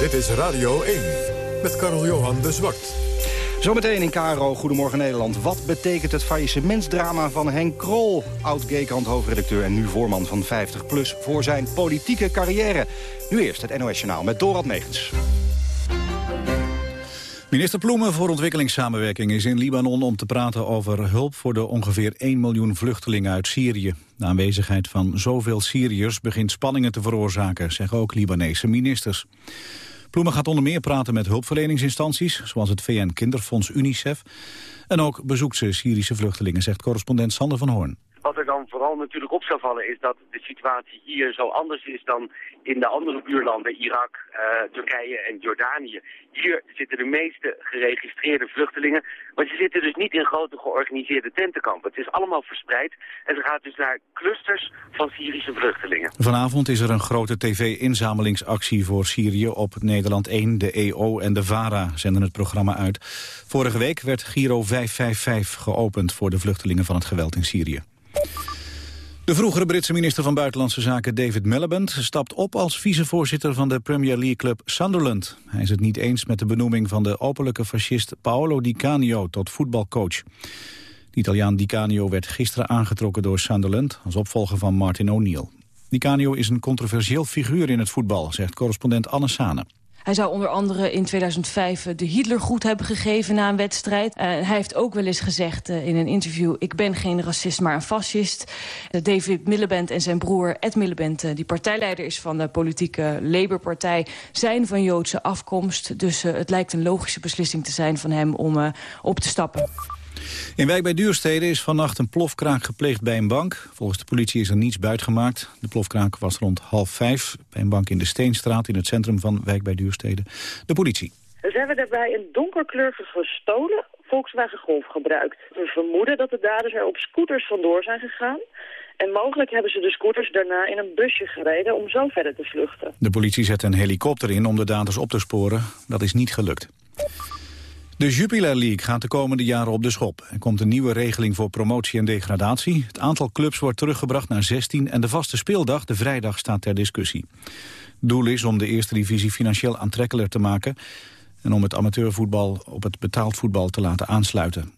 Dit is Radio 1 met Karel Johan de Zwart. Zometeen in Caro, Goedemorgen Nederland. Wat betekent het faillissementsdrama van Henk Krol? Oud-Gaykrant hoofdredacteur en nu voorman van 50PLUS... voor zijn politieke carrière. Nu eerst het NOS-journaal met Dorad Megens. Minister Ploemen voor ontwikkelingssamenwerking is in Libanon om te praten over hulp voor de ongeveer 1 miljoen vluchtelingen uit Syrië. De aanwezigheid van zoveel Syriërs begint spanningen te veroorzaken, zeggen ook Libanese ministers. Ploemen gaat onder meer praten met hulpverleningsinstanties, zoals het VN-kinderfonds UNICEF. En ook bezoekt ze Syrische vluchtelingen, zegt correspondent Sander van Hoorn. Wat er dan vooral natuurlijk op zou vallen is dat de situatie hier zo anders is dan in de andere buurlanden, Irak, uh, Turkije en Jordanië. Hier zitten de meeste geregistreerde vluchtelingen, maar ze zitten dus niet in grote georganiseerde tentenkampen. Het is allemaal verspreid en ze gaat dus naar clusters van Syrische vluchtelingen. Vanavond is er een grote tv-inzamelingsactie voor Syrië op Nederland 1. De EO en de VARA zenden het programma uit. Vorige week werd Giro 555 geopend voor de vluchtelingen van het geweld in Syrië. De vroegere Britse minister van Buitenlandse Zaken David Miliband stapt op als vicevoorzitter van de Premier League club Sunderland. Hij is het niet eens met de benoeming van de openlijke fascist Paolo Di Canio tot voetbalcoach. De Italiaan Di Canio werd gisteren aangetrokken door Sunderland als opvolger van Martin O'Neill. Di Canio is een controversieel figuur in het voetbal, zegt correspondent Anne Sane. Hij zou onder andere in 2005 de Hitlergroet hebben gegeven na een wedstrijd. Uh, hij heeft ook wel eens gezegd uh, in een interview... ik ben geen racist, maar een fascist. Uh, David Miliband en zijn broer Ed Miliband... die partijleider is van de politieke Labour-partij... zijn van Joodse afkomst. Dus het lijkt een logische beslissing te zijn van hem om op te stappen. In wijk bij Duurstede is vannacht een plofkraak gepleegd bij een bank. Volgens de politie is er niets buitgemaakt. De plofkraak was rond half vijf bij een bank in de Steenstraat... in het centrum van wijk bij Duurstede. De politie. Ze hebben daarbij een donkerkleurige gestolen Volkswagen Golf gebruikt. We vermoeden dat de daders er op scooters vandoor zijn gegaan... En mogelijk hebben ze de scooters daarna in een busje gereden om zo verder te vluchten. De politie zet een helikopter in om de daders op te sporen. Dat is niet gelukt. De Jupiler League gaat de komende jaren op de schop. Er komt een nieuwe regeling voor promotie en degradatie. Het aantal clubs wordt teruggebracht naar 16 en de vaste speeldag, de vrijdag, staat ter discussie. Doel is om de eerste divisie financieel aantrekkelijker te maken... en om het amateurvoetbal op het betaald voetbal te laten aansluiten.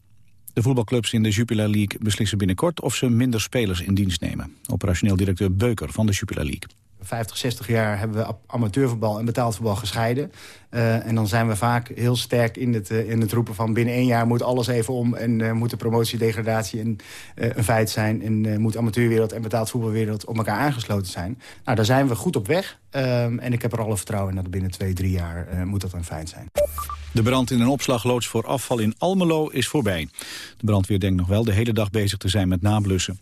De voetbalclubs in de Jupiler League beslissen binnenkort of ze minder spelers in dienst nemen. Operationeel directeur Beuker van de Jupiler League. 50, 60 jaar hebben we amateurvoetbal en betaald voetbal gescheiden. Uh, en dan zijn we vaak heel sterk in het, uh, in het roepen van binnen één jaar moet alles even om... en uh, moet de promotie, degradatie een, een feit zijn... en moet amateurwereld en betaald voetbalwereld op elkaar aangesloten zijn. Nou, daar zijn we goed op weg. Ehm, en ik heb er alle vertrouwen in dat binnen twee, drie jaar moet dat een feit zijn. De brand in een opslagloods voor afval in Almelo is voorbij. De brandweer denkt nog wel de hele dag bezig te zijn met nablussen.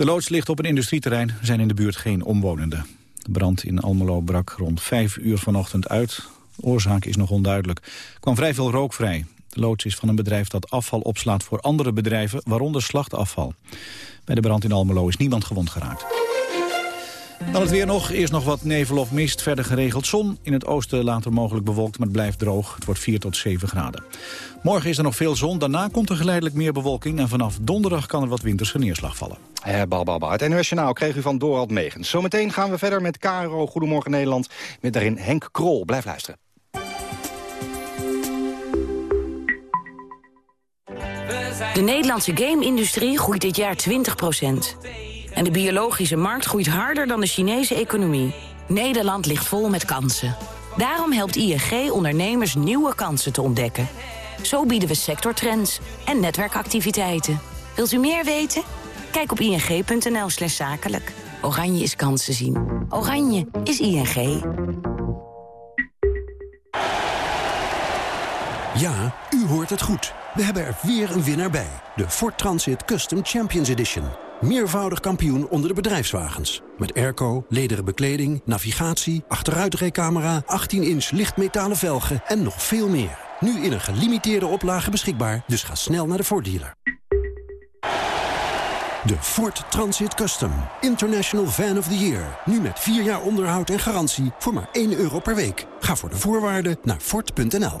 De loods ligt op een industrieterrein, er zijn in de buurt geen omwonenden. De brand in Almelo brak rond 5 uur vanochtend uit. De oorzaak is nog onduidelijk. Er kwam vrij veel rook vrij. De loods is van een bedrijf dat afval opslaat voor andere bedrijven, waaronder slachtafval. Bij de brand in Almelo is niemand gewond geraakt. Dan het weer nog. Eerst nog wat nevel of mist. Verder geregeld zon. In het oosten later mogelijk bewolkt, maar het blijft droog. Het wordt 4 tot 7 graden. Morgen is er nog veel zon. Daarna komt er geleidelijk meer bewolking. En vanaf donderdag kan er wat winterse neerslag vallen. Eh, bal, Het NOS Journaal kreeg u van Dorald Megens. Zometeen gaan we verder met KRO Goedemorgen Nederland. Met daarin Henk Krol. Blijf luisteren. De Nederlandse game-industrie groeit dit jaar 20 En de biologische markt groeit harder dan de Chinese economie. Nederland ligt vol met kansen. Daarom helpt ING ondernemers nieuwe kansen te ontdekken. Zo bieden we sectortrends en netwerkactiviteiten. Wilt u meer weten? Kijk op ing.nl slash zakelijk. Oranje is kansen zien. Oranje is ING. Ja, u hoort het goed. We hebben er weer een winnaar bij. De Ford Transit Custom Champions Edition. Meervoudig kampioen onder de bedrijfswagens. Met airco, lederen bekleding, navigatie, achteruitrijcamera... 18-inch lichtmetalen velgen en nog veel meer. Nu in een gelimiteerde oplage beschikbaar, dus ga snel naar de Ford dealer. De Ford Transit Custom. International Van of the Year. Nu met 4 jaar onderhoud en garantie voor maar 1 euro per week. Ga voor de voorwaarden naar Ford.nl.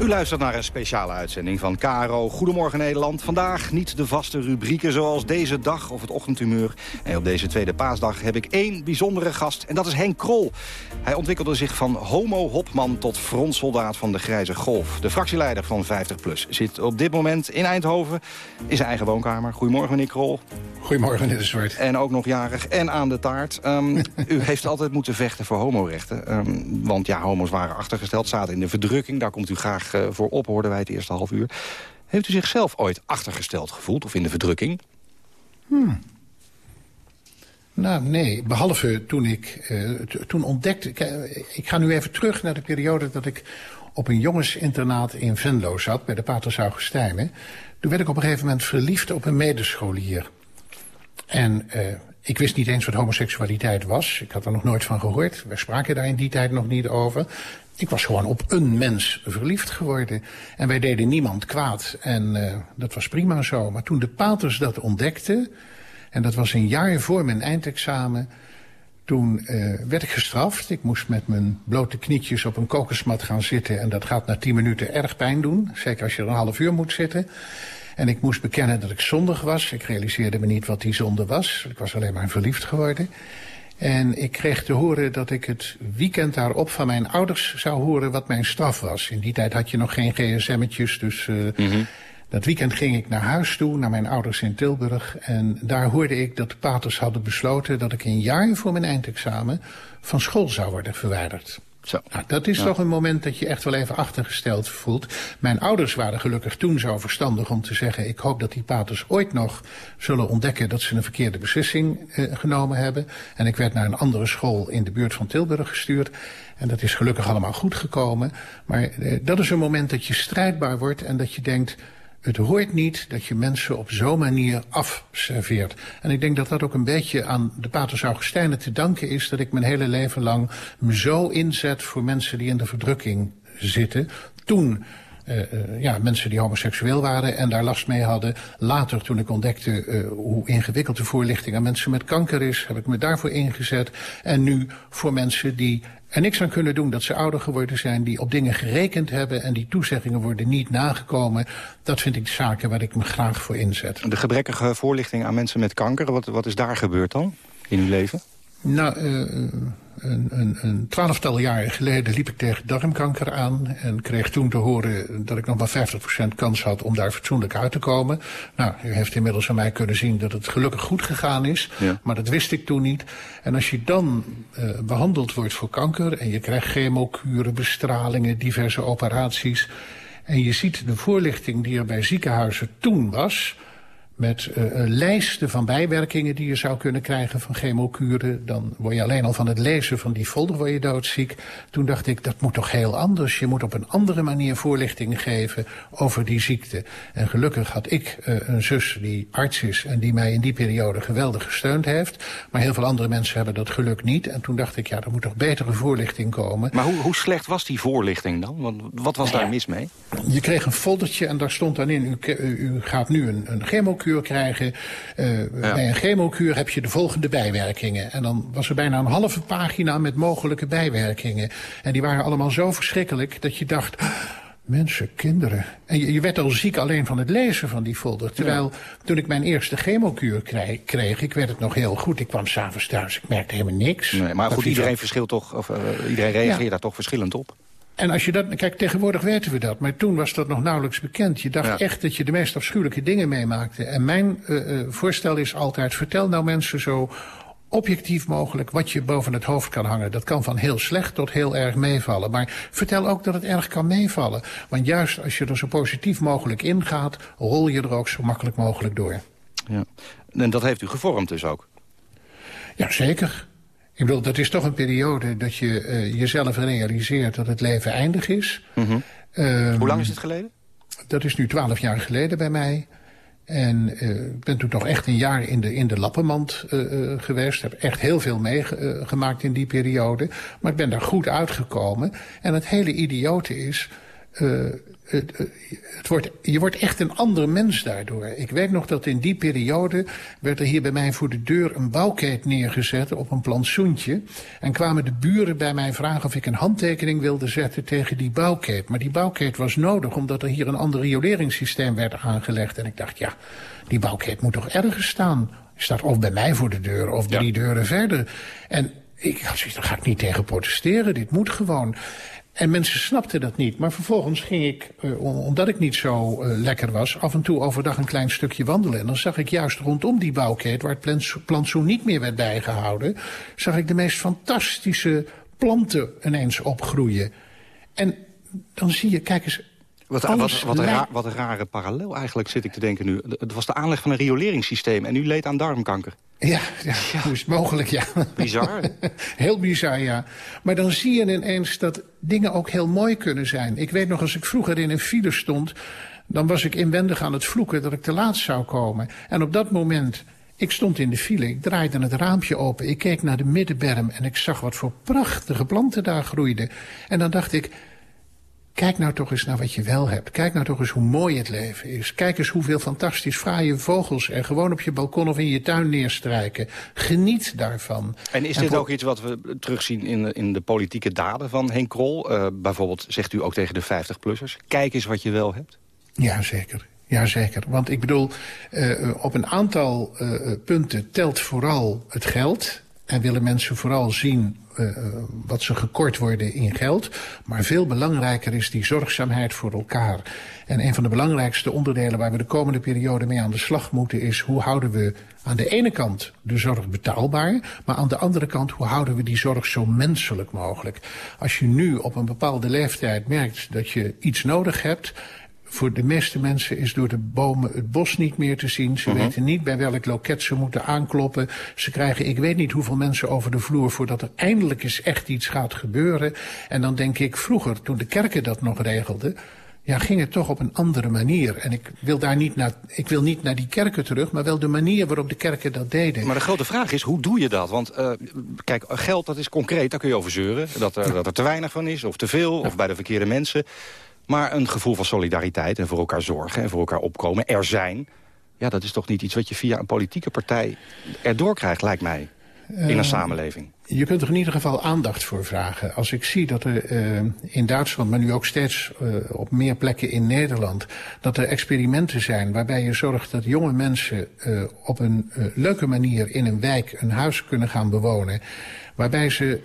U luistert naar een speciale uitzending van KRO Goedemorgen Nederland. Vandaag niet de vaste rubrieken zoals deze dag of het ochtendhumeur. En op deze tweede paasdag heb ik één bijzondere gast en dat is Henk Krol. Hij ontwikkelde zich van homo-hopman tot frontsoldaat van de Grijze Golf. De fractieleider van 50PLUS zit op dit moment in Eindhoven in zijn eigen woonkamer. Goedemorgen meneer Krol. Goedemorgen meneer de Zwart. En ook nog jarig en aan de taart. Um, u heeft altijd moeten vechten voor homorechten. Um, want ja, homo's waren achtergesteld, zaten in de verdrukking. Daar komt u graag uh, voor op, hoorden wij het eerste half uur. Heeft u zichzelf ooit achtergesteld gevoeld of in de verdrukking? Hmm. Nou, nee. Behalve toen ik uh, toen ontdekte... Ik ga nu even terug naar de periode dat ik op een jongensinternaat in Venlo zat... bij de Paters Augustijnen. Toen werd ik op een gegeven moment verliefd op een medescholier. En ik wist niet eens wat homoseksualiteit was. Ik had er nog nooit van gehoord. We spraken daar in die tijd nog niet over. Ik was gewoon op een mens verliefd geworden. En wij deden niemand kwaad. En uh, dat was prima zo. Maar toen de paters dat ontdekten... en dat was een jaar voor mijn eindexamen... toen uh, werd ik gestraft. Ik moest met mijn blote knietjes op een kokosmat gaan zitten... en dat gaat na tien minuten erg pijn doen. Zeker als je er een half uur moet zitten... En ik moest bekennen dat ik zondig was. Ik realiseerde me niet wat die zonde was. Ik was alleen maar verliefd geworden. En ik kreeg te horen dat ik het weekend daarop van mijn ouders zou horen wat mijn straf was. In die tijd had je nog geen gsm'tjes, dus uh, mm -hmm. dat weekend ging ik naar huis toe, naar mijn ouders in Tilburg. En daar hoorde ik dat de paters hadden besloten dat ik een jaar voor mijn eindexamen van school zou worden verwijderd. Zo. Nou, dat is ja. toch een moment dat je echt wel even achtergesteld voelt. Mijn ouders waren gelukkig toen zo verstandig om te zeggen... ik hoop dat die paters ooit nog zullen ontdekken... dat ze een verkeerde beslissing uh, genomen hebben. En ik werd naar een andere school in de buurt van Tilburg gestuurd. En dat is gelukkig allemaal goed gekomen. Maar uh, dat is een moment dat je strijdbaar wordt en dat je denkt... Het hoort niet dat je mensen op zo'n manier afserveert. En ik denk dat dat ook een beetje aan de paters Augustijnen te danken is... dat ik mijn hele leven lang me zo inzet voor mensen die in de verdrukking zitten. Toen uh, uh, ja, mensen die homoseksueel waren en daar last mee hadden. Later, toen ik ontdekte uh, hoe ingewikkeld de voorlichting aan mensen met kanker is... heb ik me daarvoor ingezet. En nu voor mensen die er niks aan kunnen doen dat ze ouder geworden zijn... die op dingen gerekend hebben en die toezeggingen worden niet nagekomen. Dat vind ik de zaken waar ik me graag voor inzet. De gebrekkige voorlichting aan mensen met kanker, wat, wat is daar gebeurd dan in uw leven? Nou, uh, een, een, een twaalftal jaren geleden liep ik tegen darmkanker aan... en kreeg toen te horen dat ik nog maar 50% kans had om daar fatsoenlijk uit te komen. Nou, u heeft inmiddels aan mij kunnen zien dat het gelukkig goed gegaan is. Ja. Maar dat wist ik toen niet. En als je dan uh, behandeld wordt voor kanker... en je krijgt chemokuren, bestralingen, diverse operaties... en je ziet de voorlichting die er bij ziekenhuizen toen was met uh, lijsten van bijwerkingen die je zou kunnen krijgen van chemokuren. Dan word je alleen al van het lezen van die folder word je doodziek. Toen dacht ik, dat moet toch heel anders. Je moet op een andere manier voorlichting geven over die ziekte. En gelukkig had ik uh, een zus die arts is en die mij in die periode geweldig gesteund heeft. Maar heel veel andere mensen hebben dat geluk niet. En toen dacht ik, ja, er moet toch betere voorlichting komen. Maar hoe, hoe slecht was die voorlichting dan? Want wat was daar mis mee? Je kreeg een foldertje en daar stond dan in, u, u gaat nu een, een chemokuur krijgen. Uh, ja. Bij een chemokuur heb je de volgende bijwerkingen. En dan was er bijna een halve pagina met mogelijke bijwerkingen. En die waren allemaal zo verschrikkelijk dat je dacht... Mensen, kinderen. En je, je, werd al ziek alleen van het lezen van die folder. Terwijl ja. toen ik mijn eerste chemokuur kreeg, kreeg, ik werd het nog heel goed. Ik kwam s'avonds thuis, ik merkte helemaal niks. Nee, maar goed, iedereen verschilt toch, of uh, iedereen reageert ja. daar toch verschillend op? En als je dat, kijk, tegenwoordig weten we dat, maar toen was dat nog nauwelijks bekend. Je dacht ja. echt dat je de meest afschuwelijke dingen meemaakte. En mijn uh, uh, voorstel is altijd, vertel nou mensen zo objectief mogelijk wat je boven het hoofd kan hangen. Dat kan van heel slecht tot heel erg meevallen. Maar vertel ook dat het erg kan meevallen. Want juist als je er zo positief mogelijk ingaat... rol je er ook zo makkelijk mogelijk door. Ja. En dat heeft u gevormd dus ook? Ja, zeker. Ik bedoel, dat is toch een periode dat je uh, jezelf realiseert dat het leven eindig is. Mm -hmm. um, Hoe lang is het geleden? Dat is nu twaalf jaar geleden bij mij. En uh, ik ben toen nog echt een jaar in de, in de lappenmand uh, geweest. Heb echt heel veel meegemaakt in die periode. Maar ik ben daar goed uitgekomen. En het hele idiote is... Het, het wordt, je wordt echt een ander mens daardoor. Ik weet nog dat in die periode werd er hier bij mij voor de deur een bouwkeet neergezet op een plantsoentje. En kwamen de buren bij mij vragen of ik een handtekening wilde zetten tegen die bouwkeet. Maar die bouwkeet was nodig omdat er hier een ander rioleringssysteem werd aangelegd. En ik dacht, ja, die bouwkeet moet toch ergens staan? Staat of bij mij voor de deur of drie ja. deuren verder. En ik had zoiets, daar ga ik niet tegen protesteren. Dit moet gewoon. En mensen snapten dat niet. Maar vervolgens ging ik, uh, omdat ik niet zo uh, lekker was... af en toe overdag een klein stukje wandelen. En dan zag ik juist rondom die bouwkeet... waar het plantsoen niet meer werd bijgehouden... zag ik de meest fantastische planten ineens opgroeien. En dan zie je, kijk eens... Wat, wat, wat, een raar, wat een rare parallel eigenlijk zit ik te denken nu. Het was de aanleg van een rioleringssysteem en u leed aan darmkanker. Ja, ja, ja. hoe is het mogelijk, ja. Bizar. heel bizar, ja. Maar dan zie je ineens dat dingen ook heel mooi kunnen zijn. Ik weet nog, als ik vroeger in een file stond... dan was ik inwendig aan het vloeken dat ik te laat zou komen. En op dat moment... Ik stond in de file, ik draaide het raampje open... ik keek naar de middenberm en ik zag wat voor prachtige planten daar groeiden. En dan dacht ik, Kijk nou toch eens naar wat je wel hebt. Kijk nou toch eens hoe mooi het leven is. Kijk eens hoeveel fantastisch fraaie vogels er gewoon op je balkon of in je tuin neerstrijken. Geniet daarvan. En is dit ook iets wat we terugzien in, in de politieke daden van Henk Krol? Uh, bijvoorbeeld zegt u ook tegen de 50-plussers. Kijk eens wat je wel hebt. Ja, zeker. Jazeker, want ik bedoel, uh, op een aantal uh, punten telt vooral het geld. En willen mensen vooral zien wat ze gekort worden in geld. Maar veel belangrijker is die zorgzaamheid voor elkaar. En een van de belangrijkste onderdelen waar we de komende periode mee aan de slag moeten is... hoe houden we aan de ene kant de zorg betaalbaar... maar aan de andere kant hoe houden we die zorg zo menselijk mogelijk. Als je nu op een bepaalde leeftijd merkt dat je iets nodig hebt voor de meeste mensen is door de bomen het bos niet meer te zien. Ze uh -huh. weten niet bij welk loket ze moeten aankloppen. Ze krijgen ik weet niet hoeveel mensen over de vloer... voordat er eindelijk eens echt iets gaat gebeuren. En dan denk ik, vroeger, toen de kerken dat nog regelden... ja, ging het toch op een andere manier. En ik wil daar niet naar, ik wil niet naar die kerken terug... maar wel de manier waarop de kerken dat deden. Maar de grote vraag is, hoe doe je dat? Want uh, kijk, geld, dat is concreet, daar kun je over zeuren. Dat, uh, dat er te weinig van is, of te veel, ja. of bij de verkeerde mensen... Maar een gevoel van solidariteit en voor elkaar zorgen en voor elkaar opkomen, er zijn... ja, dat is toch niet iets wat je via een politieke partij erdoor krijgt, lijkt mij, in een uh, samenleving. Je kunt er in ieder geval aandacht voor vragen. Als ik zie dat er uh, in Duitsland, maar nu ook steeds uh, op meer plekken in Nederland... dat er experimenten zijn waarbij je zorgt dat jonge mensen op een leuke manier in een wijk een huis kunnen gaan bewonen... waarbij ze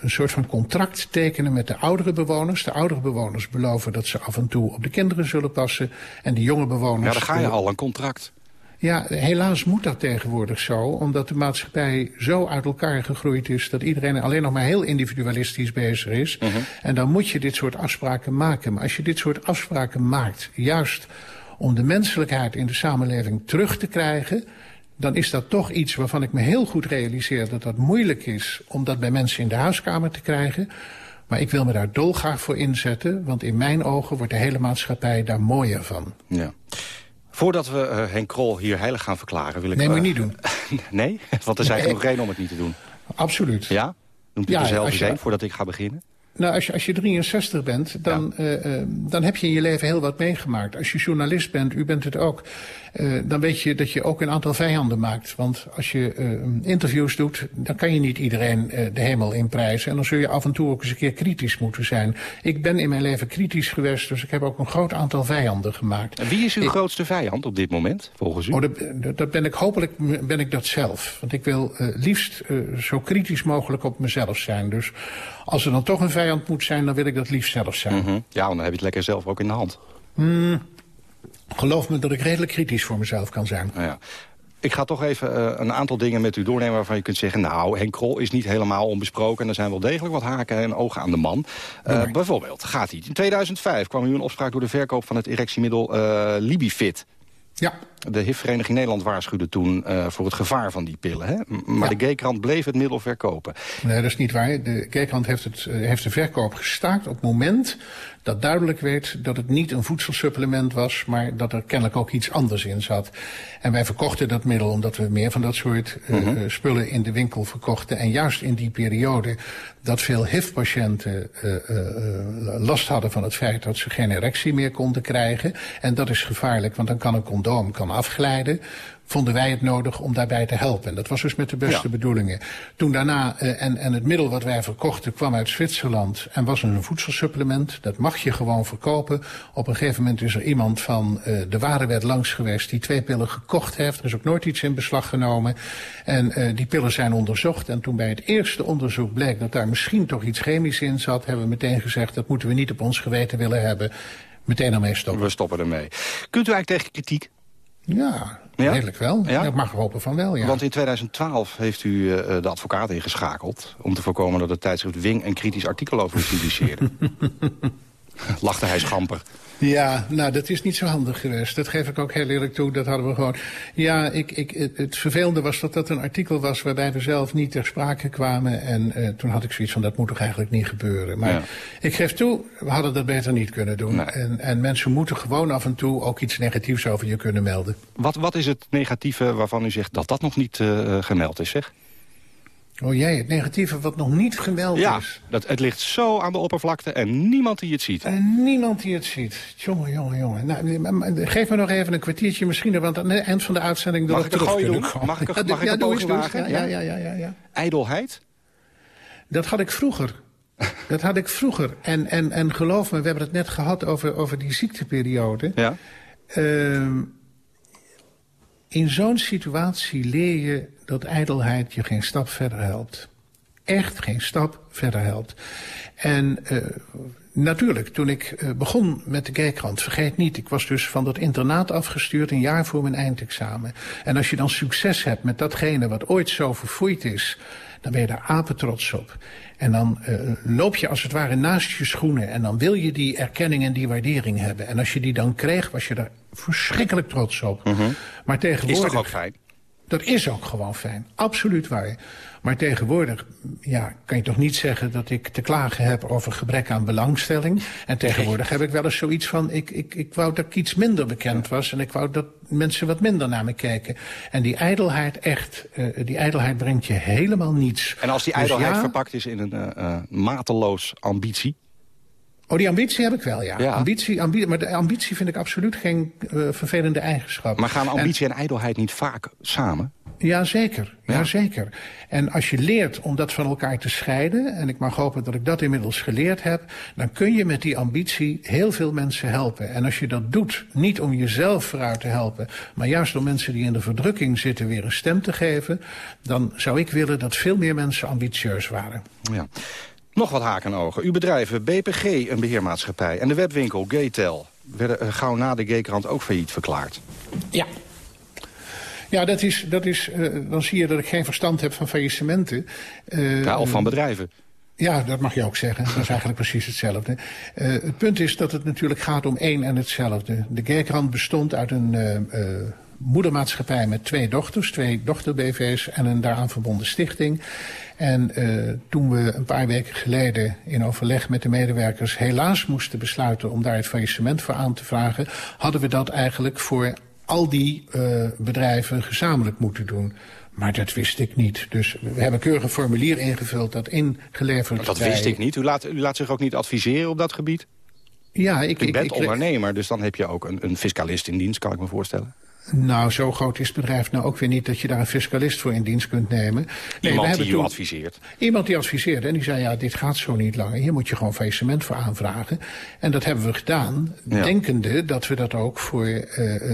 een soort van contract tekenen met de oudere bewoners. De oudere bewoners beloven dat ze af en toe op de kinderen zullen passen. En de jonge bewoners... Ja, dan ga je al, een contract. Ja, helaas moet dat tegenwoordig zo. Omdat de maatschappij zo uit elkaar gegroeid is... dat iedereen alleen nog maar heel individualistisch bezig is. Uh -huh. En dan moet je dit soort afspraken maken. Maar als je dit soort afspraken maakt... juist om de menselijkheid in de samenleving terug te krijgen dan is dat toch iets waarvan ik me heel goed realiseer... dat dat moeilijk is om dat bij mensen in de huiskamer te krijgen. Maar ik wil me daar dolgraag voor inzetten... want in mijn ogen wordt de hele maatschappij daar mooier van. Ja. Voordat we uh, Henk Krol hier heilig gaan verklaren... wil ik... Nee, moet je niet doen. nee? Want er zijn nee. genoeg reden om het niet te doen. Absoluut. Ja? Noemt u ja, er zelf eens een voordat ik ga beginnen? Nou, als je, als je 63 bent, dan, ja. uh, uh, dan heb je in je leven heel wat meegemaakt. Als je journalist bent, u bent het ook, uh, dan weet je dat je ook een aantal vijanden maakt. Want als je interviews doet, dan kan je niet iedereen de hemel inprijzen. En dan zul je af en toe ook eens een keer kritisch moeten zijn. Ik ben in mijn leven kritisch geweest, dus ik heb ook een groot aantal vijanden gemaakt. En wie is uw ik, grootste vijand op dit moment, volgens u? Oh, dat, dat ben ik, hopelijk ben ik dat zelf. Want ik wil liefst zo kritisch mogelijk op mezelf zijn. Dus als er dan toch een vijand moet zijn, dan wil ik dat liefst zelf zijn. Mm -hmm. Ja, want dan heb je het lekker zelf ook in de hand. Mm, geloof me dat ik redelijk kritisch voor mezelf kan zijn. Nou ja. Ik ga toch even uh, een aantal dingen met u doornemen waarvan je kunt zeggen... nou, Henk Krol is niet helemaal onbesproken... en er zijn wel degelijk wat haken en ogen aan de man. Uh, bijvoorbeeld, gaat hij. In 2005 kwam u een opspraak door de verkoop van het erectiemiddel uh, Libifit. Ja. De HIV-vereniging Nederland waarschuwde toen uh, voor het gevaar van die pillen. Hè? Maar ja. de G-krant bleef het middel verkopen. Nee, dat is niet waar. De G-krant heeft, het, heeft de verkoop gestaakt op het moment dat duidelijk werd dat het niet een voedselsupplement was... maar dat er kennelijk ook iets anders in zat. En wij verkochten dat middel omdat we meer van dat soort uh, mm -hmm. spullen in de winkel verkochten. En juist in die periode dat veel HIV-patiënten last hadden van het feit... dat ze geen erectie meer konden krijgen. En dat is gevaarlijk, want dan kan een condoom kan afglijden vonden wij het nodig om daarbij te helpen. En dat was dus met de beste ja. bedoelingen. Toen daarna, uh, en, en het middel wat wij verkochten kwam uit Zwitserland... en was een voedselsupplement. Dat mag je gewoon verkopen. Op een gegeven moment is er iemand van uh, de warenwet langs geweest... die twee pillen gekocht heeft. Er is ook nooit iets in beslag genomen. En uh, die pillen zijn onderzocht. En toen bij het eerste onderzoek bleek dat daar misschien toch iets chemisch in zat... hebben we meteen gezegd, dat moeten we niet op ons geweten willen hebben. Meteen ermee stoppen. We stoppen ermee. Kunt u eigenlijk tegen kritiek? Ja, ja? redelijk wel. Ja? Ik mag hopen van wel, ja. Want in 2012 heeft u uh, de advocaat ingeschakeld... om te voorkomen dat het tijdschrift Wing een kritisch artikel over u publiceerde. Lachte hij schamper. Ja, nou, dat is niet zo handig geweest. Dat geef ik ook heel eerlijk toe. Dat hadden we gewoon... Ja, ik, ik, het, het vervelende was dat dat een artikel was... waarbij we zelf niet ter sprake kwamen. En uh, toen had ik zoiets van, dat moet toch eigenlijk niet gebeuren. Maar ja. ik geef toe, we hadden dat beter niet kunnen doen. Nee. En, en mensen moeten gewoon af en toe ook iets negatiefs over je kunnen melden. Wat, wat is het negatieve waarvan u zegt dat dat nog niet uh, gemeld is, zeg? Oh jij, het negatieve wat nog niet gemeld ja, is. Dat, het ligt zo aan de oppervlakte en niemand die het ziet. En niemand die het ziet. Jongen, jongen, jongen. Nou, geef me nog even een kwartiertje misschien, want aan het eind van de uitzending... Mag ik er gooi doen? Mag ik, mag ik ja, een wagen? Ja, ja, ja, ja, ja. Ijdelheid? Dat had ik vroeger. dat had ik vroeger. En, en, en geloof me, we hebben het net gehad over, over die ziekteperiode. Ja. Uh, in zo'n situatie leer je dat ijdelheid je geen stap verder helpt. Echt geen stap verder helpt. En uh, natuurlijk, toen ik uh, begon met de Kijkrand, vergeet niet... ik was dus van dat internaat afgestuurd een jaar voor mijn eindexamen. En als je dan succes hebt met datgene wat ooit zo verfoeid is... dan ben je daar apetrots op. En dan uh, loop je als het ware naast je schoenen... en dan wil je die erkenning en die waardering hebben. En als je die dan kreeg, was je daar verschrikkelijk trots op. Mm -hmm. Maar tegenwoordig... Is toch ook fijn? Dat is ook gewoon fijn. Absoluut waar. Maar tegenwoordig ja, kan je toch niet zeggen dat ik te klagen heb over gebrek aan belangstelling. En tegenwoordig heb ik wel eens zoiets van, ik, ik, ik wou dat ik iets minder bekend was. En ik wou dat mensen wat minder naar me kijken. En die ijdelheid echt, uh, die ijdelheid brengt je helemaal niets. En als die ijdelheid dus ja, verpakt is in een uh, uh, mateloos ambitie? Oh, die ambitie heb ik wel, ja. ja. Ambitie, ambitie, maar de ambitie vind ik absoluut geen uh, vervelende eigenschap. Maar gaan ambitie en, en ijdelheid niet vaak samen? Jazeker, ja. jazeker. En als je leert om dat van elkaar te scheiden... en ik mag hopen dat ik dat inmiddels geleerd heb... dan kun je met die ambitie heel veel mensen helpen. En als je dat doet, niet om jezelf vooruit te helpen... maar juist om mensen die in de verdrukking zitten weer een stem te geven... dan zou ik willen dat veel meer mensen ambitieus waren. Ja. Nog wat haken en ogen. Uw bedrijven BPG, een beheermaatschappij, en de webwinkel Gaytel... werden gauw na de Gaykrant ook failliet verklaard. Ja. Ja, dat is, dat is, uh, dan zie je dat ik geen verstand heb van faillissementen. Uh, ja, of van bedrijven. Ja, dat mag je ook zeggen. Dat is eigenlijk precies hetzelfde. Uh, het punt is dat het natuurlijk gaat om één en hetzelfde. De Gaykrant bestond uit een moedermaatschappij met twee dochters, twee dochter-BV's en een daaraan verbonden stichting. En uh, toen we een paar weken geleden in overleg met de medewerkers helaas moesten besluiten om daar het faillissement voor aan te vragen, hadden we dat eigenlijk voor al die uh, bedrijven gezamenlijk moeten doen. Maar dat wist ik niet. Dus we hebben keurig een formulier ingevuld dat ingeleverd Dat bij... wist ik niet. U laat, u laat zich ook niet adviseren op dat gebied? Ja, ik... U bent ik, ondernemer, dus dan heb je ook een, een fiscalist in dienst, kan ik me voorstellen. Nou, zo groot is het bedrijf nou ook weer niet dat je daar een fiscalist voor in dienst kunt nemen. Nee, iemand die u adviseert? Iemand die adviseerde en die zei, ja, dit gaat zo niet langer. Hier moet je gewoon faillissement voor aanvragen. En dat hebben we gedaan, ja. denkende dat we dat ook voor uh,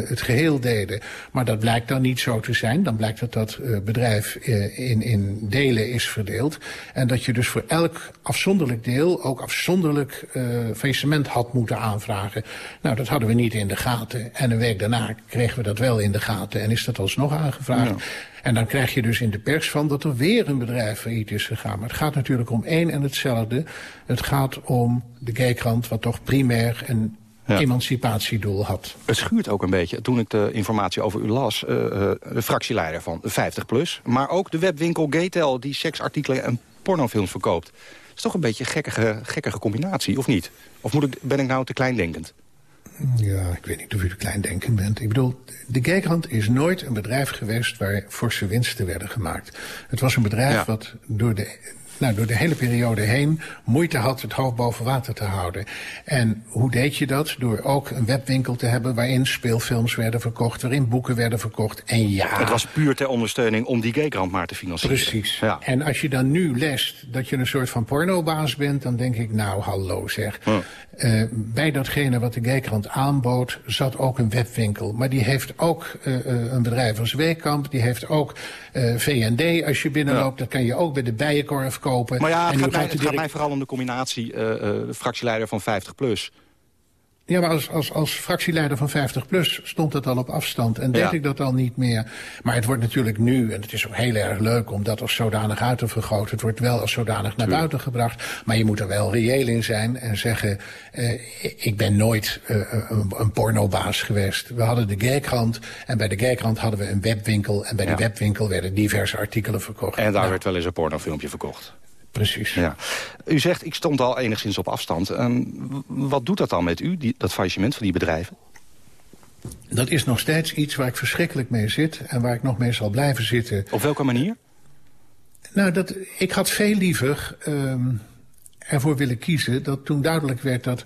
het geheel deden. Maar dat blijkt dan niet zo te zijn. Dan blijkt dat dat uh, bedrijf uh, in, in delen is verdeeld. En dat je dus voor elk afzonderlijk deel ook afzonderlijk faillissement had moeten aanvragen. Nou, dat hadden we niet in de gaten. En een week daarna kregen we dat wel in de gaten en is dat alsnog aangevraagd. En dan krijg je dus in de pers van dat er weer een bedrijf failliet is gegaan. Maar het gaat natuurlijk om één en hetzelfde. Het gaat om de gaykrant, wat toch primair een emancipatiedoel had. Het schuurt ook een beetje, toen ik de informatie over u las... Uh, de fractieleider van 50PLUS... maar ook de webwinkel Gaytel, die seksartikelen en pornofilms verkoopt. Het is toch een beetje een gekkige, gekkige combinatie, of niet? Of moet ik, ben ik nou te kleindenkend? Ja, ik weet niet of u kleindenkend bent. Ik bedoel, de Gaykrant is nooit een bedrijf geweest... waar forse winsten werden gemaakt. Het was een bedrijf wat door de nou, door de hele periode heen moeite had het hoofd boven water te houden. En hoe deed je dat? Door ook een webwinkel te hebben waarin speelfilms werden verkocht, waarin boeken werden verkocht. En ja... Het was puur ter ondersteuning om die gaykrant maar te financieren. Precies. Ja. En als je dan nu leest dat je een soort van pornobaas bent, dan denk ik, nou, hallo zeg. Uh, bij datgene wat de gaykrant aanbood, zat ook een webwinkel. Maar die heeft ook uh, een bedrijf als Weekamp, die heeft ook VND. Als je binnenloopt, ja. dat kan je ook bij de Bijenkorf kopen. Maar ja, het, gaat mij, het gaat mij, vooral om de combinatie uh, de fractieleider van 50PLUS. Ja, maar als, als, als fractieleider van 50PLUS stond het al op afstand. En deed ja. ik dat al niet meer. Maar het wordt natuurlijk nu, en het is ook heel erg leuk om dat als zodanig uit te vergroten. Het wordt wel als zodanig naar buiten gebracht. Maar je moet er wel reëel in zijn en zeggen... Uh, ik ben nooit uh, een, een pornobaas geweest. We hadden de Gaykrant en bij de Gaykrant hadden we een webwinkel. En bij ja. de webwinkel werden diverse artikelen verkocht. En daar nou. werd wel eens een pornofilmpje verkocht. Precies. Ja. U zegt, ik stond al enigszins op afstand. Um, wat doet dat dan met u, die, dat faillissement van die bedrijven? Dat is nog steeds iets waar ik verschrikkelijk mee zit... en waar ik nog mee zal blijven zitten. Op welke manier? Nou, dat, ik had veel liever um, ervoor willen kiezen... dat toen duidelijk werd dat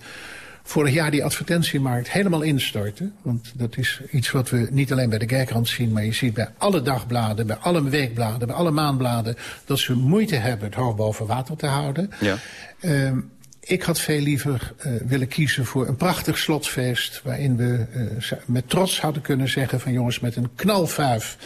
vorig jaar die advertentiemarkt helemaal instortte. Want dat is iets wat we niet alleen bij de Kijkrand zien... maar je ziet bij alle dagbladen, bij alle weekbladen, bij alle maandbladen... dat ze moeite hebben het hoofd boven water te houden. Ja. Um, ik had veel liever uh, willen kiezen voor een prachtig slotfeest... waarin we uh, met trots hadden kunnen zeggen van jongens met een knalvuif...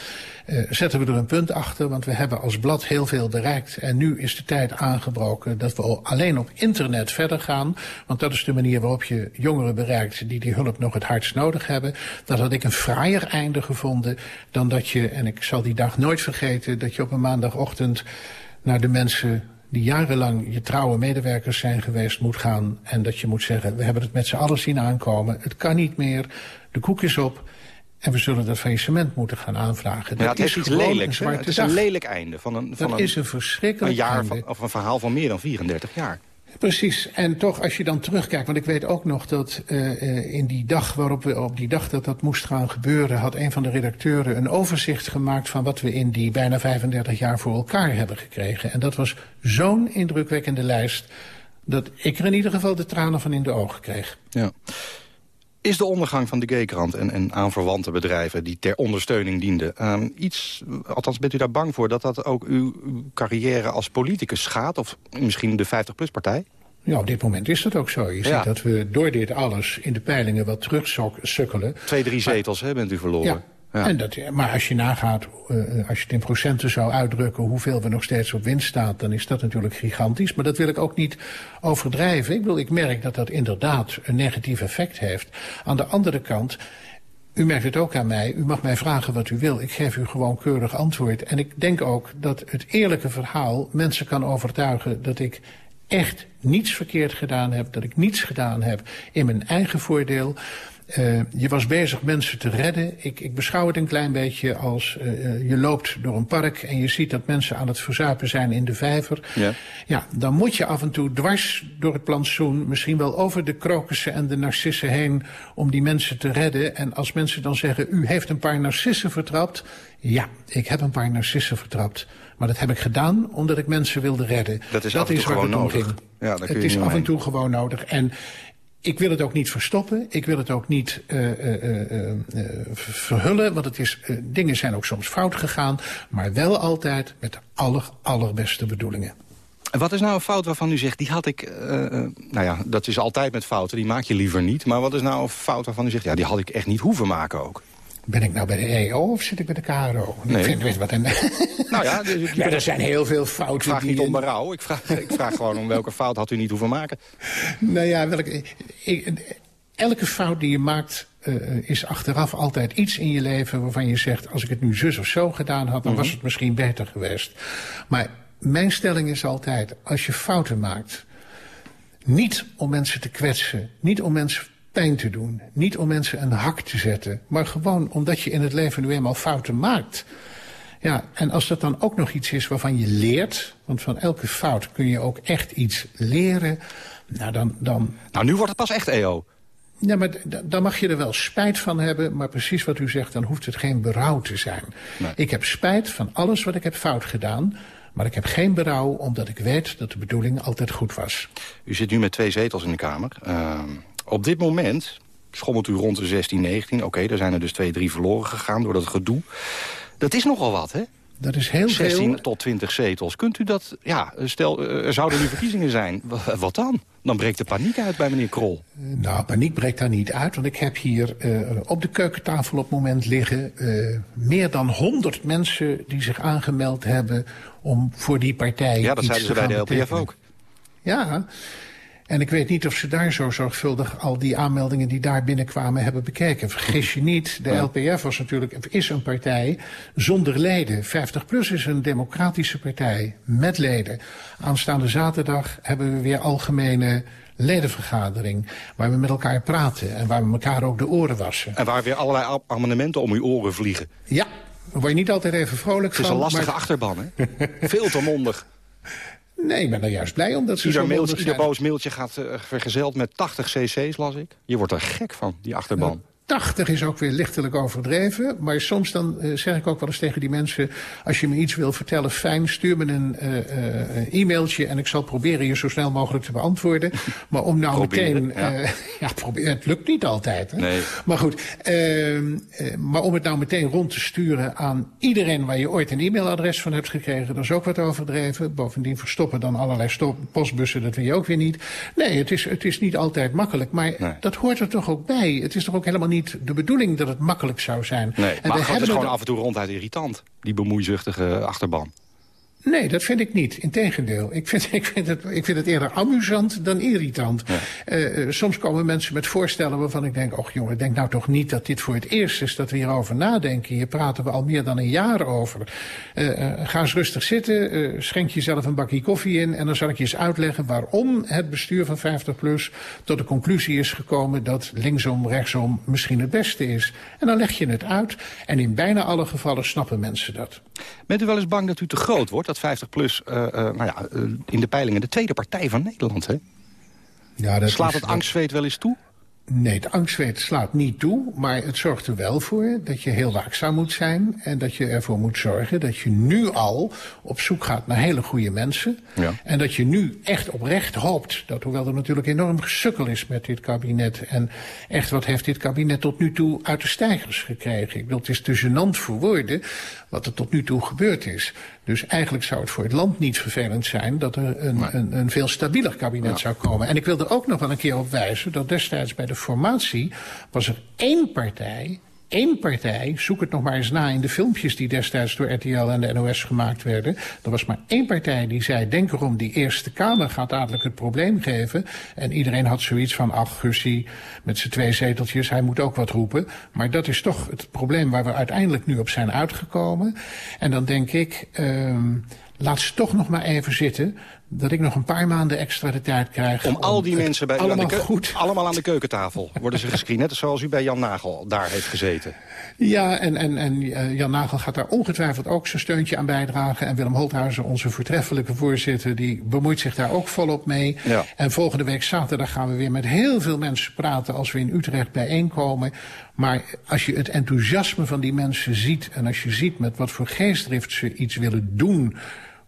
Uh, zetten we er een punt achter, want we hebben als blad heel veel bereikt. En nu is de tijd aangebroken dat we alleen op internet verder gaan. Want dat is de manier waarop je jongeren bereikt die die hulp nog het hardst nodig hebben. Dat had ik een fraaier einde gevonden dan dat je, en ik zal die dag nooit vergeten... dat je op een maandagochtend naar de mensen die jarenlang je trouwe medewerkers zijn geweest moet gaan... en dat je moet zeggen, we hebben het met z'n allen zien aankomen. Het kan niet meer, de koek is op... En we zullen dat faillissement moeten gaan aanvragen. Ja, dat het is iets lelijks. Het is een lelijk einde van een, van dat een, is een verschrikkelijk een jaar. Van, of een verhaal van meer dan 34 jaar. Precies. En toch, als je dan terugkijkt... want ik weet ook nog dat uh, in die dag waarop we op die dag dat dat moest gaan gebeuren... had een van de redacteuren een overzicht gemaakt... van wat we in die bijna 35 jaar voor elkaar hebben gekregen. En dat was zo'n indrukwekkende lijst... dat ik er in ieder geval de tranen van in de ogen kreeg. Ja. Is de ondergang van de Gaykrant en, en aanverwante bedrijven... die ter ondersteuning dienden, um, iets... althans bent u daar bang voor dat dat ook uw, uw carrière als politicus schaadt? Of misschien de 50PLUS-partij? Ja, op dit moment is dat ook zo. Je ja. ziet dat we door dit alles in de peilingen wat terugsukkelen. Twee, drie zetels hè, bent u verloren. Ja. En dat, maar als je nagaat, uh, als je het in procenten zou uitdrukken... hoeveel we nog steeds op winst staan, dan is dat natuurlijk gigantisch. Maar dat wil ik ook niet overdrijven. Ik bedoel, ik merk dat dat inderdaad een negatief effect heeft. Aan de andere kant... U merkt het ook aan mij. U mag mij vragen wat u wil. Ik geef u gewoon keurig antwoord. En ik denk ook dat het eerlijke verhaal mensen kan overtuigen... dat ik echt niets verkeerd gedaan heb, dat ik niets gedaan heb in mijn eigen voordeel... Uh, je was bezig mensen te redden. Ik, ik beschouw het een klein beetje als uh, je loopt door een park... en je ziet dat mensen aan het verzuipen zijn in de vijver. Ja. ja, dan moet je af en toe dwars door het plantsoen... misschien wel over de krokussen en de narcissen heen... om die mensen te redden. En als mensen dan zeggen, u heeft een paar narcissen vertrapt... ja, ik heb een paar narcissen vertrapt... Maar dat heb ik gedaan omdat ik mensen wilde redden. Dat is, dat is waar het om ging. Ja, het is af en toe gewoon nodig. En ik wil het ook niet verstoppen. Ik wil het ook niet uh, uh, uh, verhullen. Want het is, dingen zijn ook soms fout gegaan. Maar wel altijd met de aller, allerbeste bedoelingen. Wat is nou een fout waarvan u zegt, die had ik... nou ja, dat is altijd met fouten, die maak je liever niet. Maar wat is nou een fout waarvan u zegt, ja, die had ik echt niet hoeven maken ook? Ben ik nou bij de EO of zit ik bij de KRO? Nee. Ik vind, weet wat een... Nou ja, dus ja, er zijn heel veel fouten. Ik vraag die niet om berouw. Ik vraag, ik vraag gewoon om welke fout had u niet hoeven maken. Nou ja, welke, ik, elke fout die je maakt uh, is achteraf altijd iets in je leven waarvan je zegt... als ik het nu zus of zo gedaan had, dan was Mhm. het misschien beter geweest. Maar mijn stelling is altijd, als je fouten maakt... niet om mensen te kwetsen, niet om mensen pijn te doen... niet om mensen een hak te zetten... maar gewoon omdat je in het leven nu eenmaal fouten maakt... Ja, en als dat dan ook nog iets is waarvan je leert... want van elke fout kun je ook echt iets leren... nou, dan... dan nou, nu wordt het pas echt EO. Ja, maar dan mag je er wel spijt van hebben... maar precies wat u zegt, dan hoeft het geen berouw te zijn. Nee. Ik heb spijt van alles wat ik heb fout gedaan... maar ik heb geen berouw omdat ik weet dat de bedoeling altijd goed was. U zit nu met twee zetels in de Kamer. Uh, op dit moment schommelt u rond de 16, 19. Oké, okay, er zijn er dus twee, drie verloren gegaan door dat gedoe. Dat is nogal wat, hè? Dat is heel 16 veel. tot 20 zetels. Kunt u dat... Ja, stel, er zouden nu verkiezingen zijn. Wat dan? Dan breekt de paniek uit bij meneer Krol. Nou, paniek breekt daar niet uit. Want ik heb hier uh, op de keukentafel op het moment liggen... Uh, meer dan 100 mensen die zich aangemeld hebben... om voor die partij Ja, dat zeiden ze bij de LPF ook. Ja, en ik weet niet of ze daar zo zorgvuldig al die aanmeldingen die daar binnenkwamen hebben bekeken. Vergis je niet, de LPF was natuurlijk, is een partij zonder leden. 50PLUS is een democratische partij met leden. Aanstaande zaterdag hebben we weer algemene ledenvergadering. Waar we met elkaar praten en waar we elkaar ook de oren wassen. En waar weer allerlei amendementen om uw oren vliegen. Ja, daar word je niet altijd even vrolijk van. Het is van, een lastige maar... achterban, hè? Veel te mondig. Nee, ik ben er juist blij omdat ze ieder zo mailtje, Ieder boos mailtje gaat uh, vergezeld met 80 cc's, las ik. Je wordt er gek van, die achterban. Nou, 80 is ook weer lichtelijk overdreven. Maar soms dan uh, zeg ik ook wel eens tegen die mensen... als je me iets wil vertellen, fijn, stuur me een uh, e-mailtje... en ik zal proberen je zo snel mogelijk te beantwoorden. Maar om nou meteen... Ja. ja, probeer, het lukt niet altijd. Hè? Nee. Maar goed, ehm, maar om het nou meteen rond te sturen aan iedereen... waar je ooit een e-mailadres van hebt gekregen... dat is ook wat overdreven. Bovendien verstoppen dan allerlei postbussen, dat wil je ook weer niet. Nee, het is, het is niet altijd makkelijk. Maar Nee. dat hoort er toch ook bij. Het is toch ook helemaal niet de bedoeling dat het makkelijk zou zijn. Nee, en maar we het is gewoon af en toe ronduit irritant. Die bemoeizuchtige achterban. Nee, dat vind ik niet. Integendeel. Ik vind, ik vind, het, ik vind het eerder amusant dan irritant. Eh, eh, soms komen mensen met voorstellen waarvan ik denk... och jongen, denk nou toch niet dat dit voor het eerst is dat we hierover nadenken. Hier praten we al meer dan een jaar over. Eh, ga eens rustig zitten, schenk jezelf een bakje koffie in... en dan zal ik je eens uitleggen waarom het bestuur van 50PLUS... tot de conclusie is gekomen dat linksom, rechtsom misschien het beste is. En dan leg je het uit. En in bijna alle gevallen snappen mensen dat. Bent u wel eens bang dat u te groot wordt? Dat 50PLUS uh, uh, nou ja, uh, in de peilingen de tweede partij van Nederland, hè? Ja, dat Slaat is- het angstzweet wel eens toe? Nee, het angstzweet slaat niet toe, maar het zorgt er wel voor dat je heel waakzaam moet zijn en dat je ervoor moet zorgen dat je nu al op zoek gaat naar hele goede mensen. Ja. En dat je nu echt oprecht hoopt dat, hoewel er natuurlijk enorm gesukkel is met dit kabinet en echt wat heeft dit kabinet tot nu toe uit de stijgers gekregen. Ik bedoel, het is te gênant voor woorden wat er tot nu toe gebeurd is. Dus eigenlijk zou het voor het land niet vervelend zijn dat er een, een, een veel stabieler kabinet zou komen. En ik wil er ook nog wel een keer op wijzen dat destijds bij de formatie was er één partij, één partij, zoek het nog maar eens na in de filmpjes die destijds door RTL en de NOS gemaakt werden. Er was maar één partij die zei, denk erom, die Eerste Kamer gaat dadelijk het probleem geven. En iedereen had zoiets van, ach Gussie, met zijn twee zeteltjes, hij moet ook wat roepen. Maar dat is toch het probleem waar we uiteindelijk nu op zijn uitgekomen. En dan denk ik, ehm laat ze toch nog maar even zitten. Dat ik nog een paar maanden extra de tijd krijg. Om al die mensen bij u aan de, allemaal goed allemaal aan de keukentafel worden ze gescreend. Net zoals u bij Jan Nagel daar heeft gezeten. Ja, en, en, en eh, Jan Nagel gaat daar ongetwijfeld ook zijn steuntje aan bijdragen. En Willem Holthuizen, onze voortreffelijke voorzitter, die bemoeit zich daar ook volop mee. Ja. En volgende week zaterdag gaan we weer met heel veel mensen praten als we in Utrecht bijeenkomen. Maar als je het enthousiasme van die mensen ziet en als je ziet met wat voor geestdrift ze iets willen doen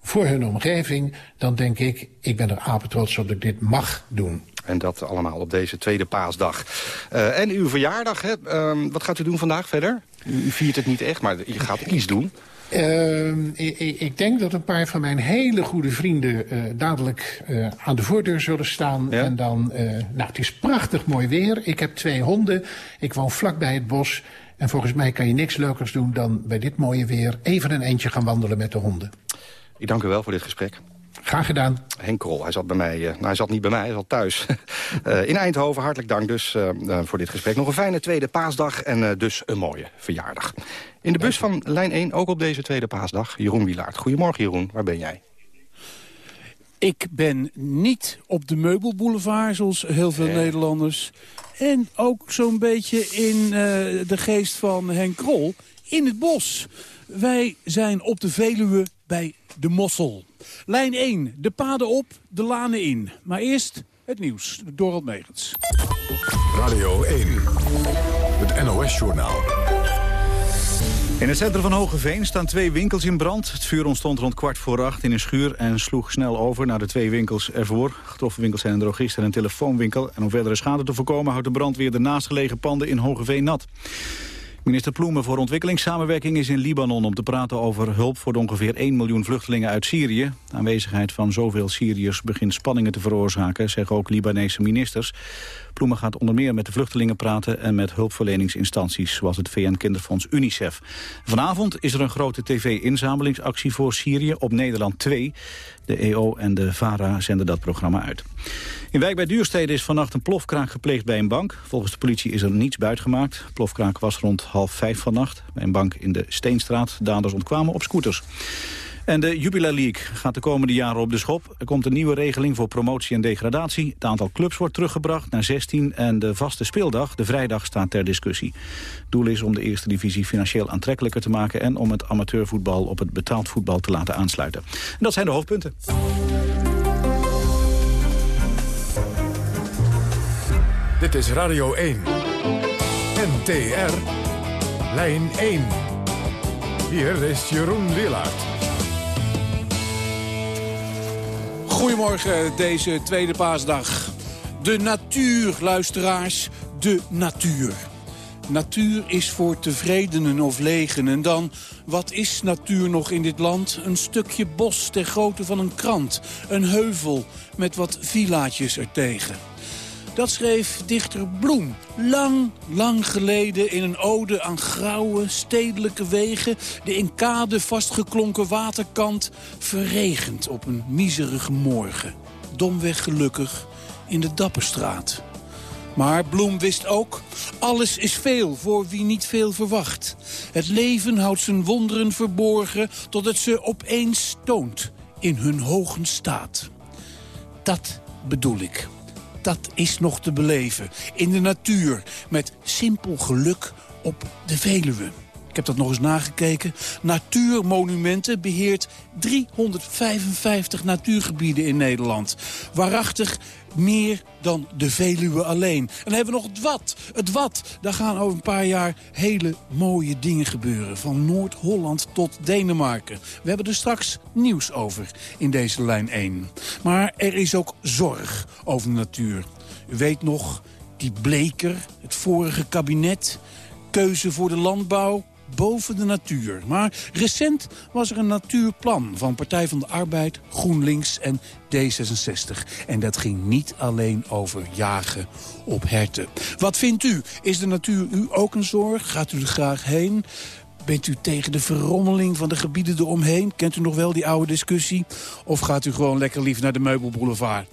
voor hun omgeving, dan denk ik, ik ben er apetrots op dat ik dit mag doen. En dat allemaal op deze tweede paasdag. Uh, en uw verjaardag, hè? Uh, wat gaat u doen vandaag verder? U, u viert het niet echt, maar je gaat iets doen. Uh, ik, ik, denk dat een paar van mijn hele goede vrienden uh, dadelijk uh, aan de voordeur zullen staan. Ja? En dan, nou, het is prachtig mooi weer. Ik heb twee honden. Ik woon vlak bij het bos. En volgens mij kan je niks leukers doen dan bij dit mooie weer even een eentje gaan wandelen met de honden. Ik dank u wel voor dit gesprek. Graag gedaan. Henk Krol, hij zat, bij mij, nou, hij zat niet bij mij, hij zat thuis. in Eindhoven, hartelijk dank dus voor dit gesprek. Nog een fijne tweede paasdag en dus een mooie verjaardag. In de bus van lijn 1, ook op deze tweede paasdag, Jeroen Wilaert. Goedemorgen Jeroen, waar ben jij? Ik ben niet op de meubelboulevard, zoals heel veel Nederlanders. En ook zo'n beetje in uh, de geest van Henk Krol, in het bos. Wij zijn op de Veluwe bij de Mossel. Lijn 1, de paden op, de lanen in. Maar eerst het nieuws, Dorald Megens. Radio 1, het NOS-journaal. In het centrum van Hogeveen staan twee winkels in brand. Het vuur ontstond rond kwart voor acht in een schuur en sloeg snel over naar de twee winkels ervoor. Getroffen winkels zijn een drogist en een telefoonwinkel. En om verdere schade te voorkomen houdt de brandweer de naastgelegen panden in Hogeveen nat. Minister Ploemen voor ontwikkelingssamenwerking is in Libanon om te praten over hulp voor de ongeveer 1 miljoen vluchtelingen uit Syrië. De aanwezigheid van zoveel Syriërs begint spanningen te veroorzaken, zeggen ook Libanese ministers. Ploemen gaat onder meer met de vluchtelingen praten en met hulpverleningsinstanties zoals het VN-kinderfonds UNICEF. Vanavond is er een grote tv-inzamelingsactie voor Syrië op Nederland 2. De EO en de VARA zenden dat programma uit. In Wijk bij Duurstede is vannacht een plofkraak gepleegd bij een bank. Volgens de politie is er niets buitgemaakt. Plofkraak was rond half vijf vannacht bij een bank in de Steenstraat. Daders ontkwamen op scooters. En de Jubilee League gaat de komende jaren op de schop. Er komt een nieuwe regeling voor promotie en degradatie. Het aantal clubs wordt teruggebracht naar 16 en de vaste speeldag, de vrijdag, staat ter discussie. Doel is om de eerste divisie financieel aantrekkelijker te maken... en om het amateurvoetbal op het betaald voetbal te laten aansluiten. En dat zijn de hoofdpunten. Dit is Radio 1. NTR. Lijn 1. Hier is Jeroen Willaert. Goedemorgen deze tweede paasdag. De natuur, luisteraars, de natuur. Natuur is voor tevredenen of legen. En dan, wat is natuur nog in dit land? Een stukje bos ter grootte van een krant. Een heuvel met wat villaatjes ertegen. Dat schreef dichter Bloem lang, lang geleden in een ode aan grauwe, stedelijke wegen... de in kade vastgeklonken waterkant verregend op een miserige morgen. Domweg gelukkig in de Dapperstraat. Maar Bloem wist ook, alles is veel voor wie niet veel verwacht. Het leven houdt zijn wonderen verborgen tot het ze opeens toont in hun hogen staat. Dat bedoel ik dat is nog te beleven. In de natuur, met simpel geluk op de Veluwe. Ik heb dat nog eens nagekeken. Natuurmonumenten beheert 355 natuurgebieden in Nederland. Waarachtig meer dan de Veluwe alleen. En dan hebben we nog het Wat. Het Wat, daar gaan over een paar jaar hele mooie dingen gebeuren. Van Noord-Holland tot Denemarken. We hebben er straks nieuws over in deze lijn 1. Maar er is ook zorg over de natuur. U weet nog, die bleker, het vorige kabinet... keuze voor de landbouw, boven de natuur. Maar recent was er een natuurplan van Partij van de Arbeid, GroenLinks en D66. En dat ging niet alleen over jagen op herten. Wat vindt u? Is de natuur u ook een zorg? Gaat u er graag heen? Bent u tegen de verrommeling van de gebieden eromheen? Kent u nog wel die oude discussie? Of gaat u gewoon lekker lief naar de meubelboulevard?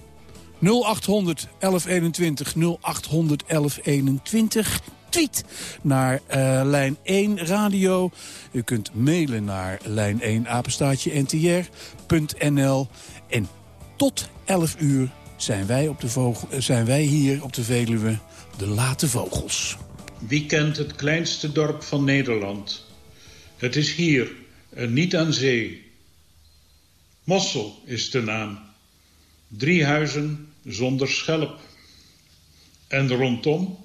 0800 1121 0800 1121 tweet naar uh, lijn 1 radio. U kunt mailen naar lijn 1 apenstaatje ntr.nl. En tot 11 uur zijn wij, op de vogel, eh, zijn wij hier op de Veluwe de late vogels. Wie kent het kleinste dorp van Nederland? Het is hier en niet aan zee. Mossel is de naam. Drie huizen zonder schelp. En rondom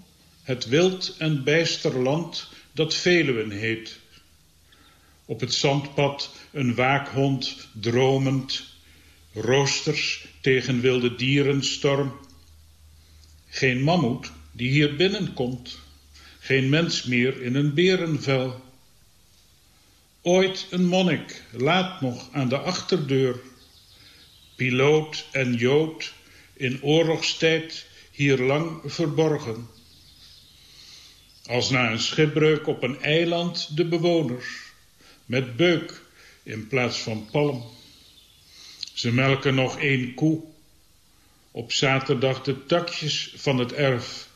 het wild en bijster land dat Veluwen heet. Op het zandpad een waakhond dromend, roosters tegen wilde dierenstorm. Geen mammoet die hier binnenkomt, geen mens meer in een berenvel. Ooit een monnik, laat nog aan de achterdeur. Piloot en jood, in oorlogstijd hier lang verborgen. Als na een schipbreuk op een eiland de bewoners, met beuk in plaats van palm. Ze melken nog één koe. Op zaterdag de takjes van het erf.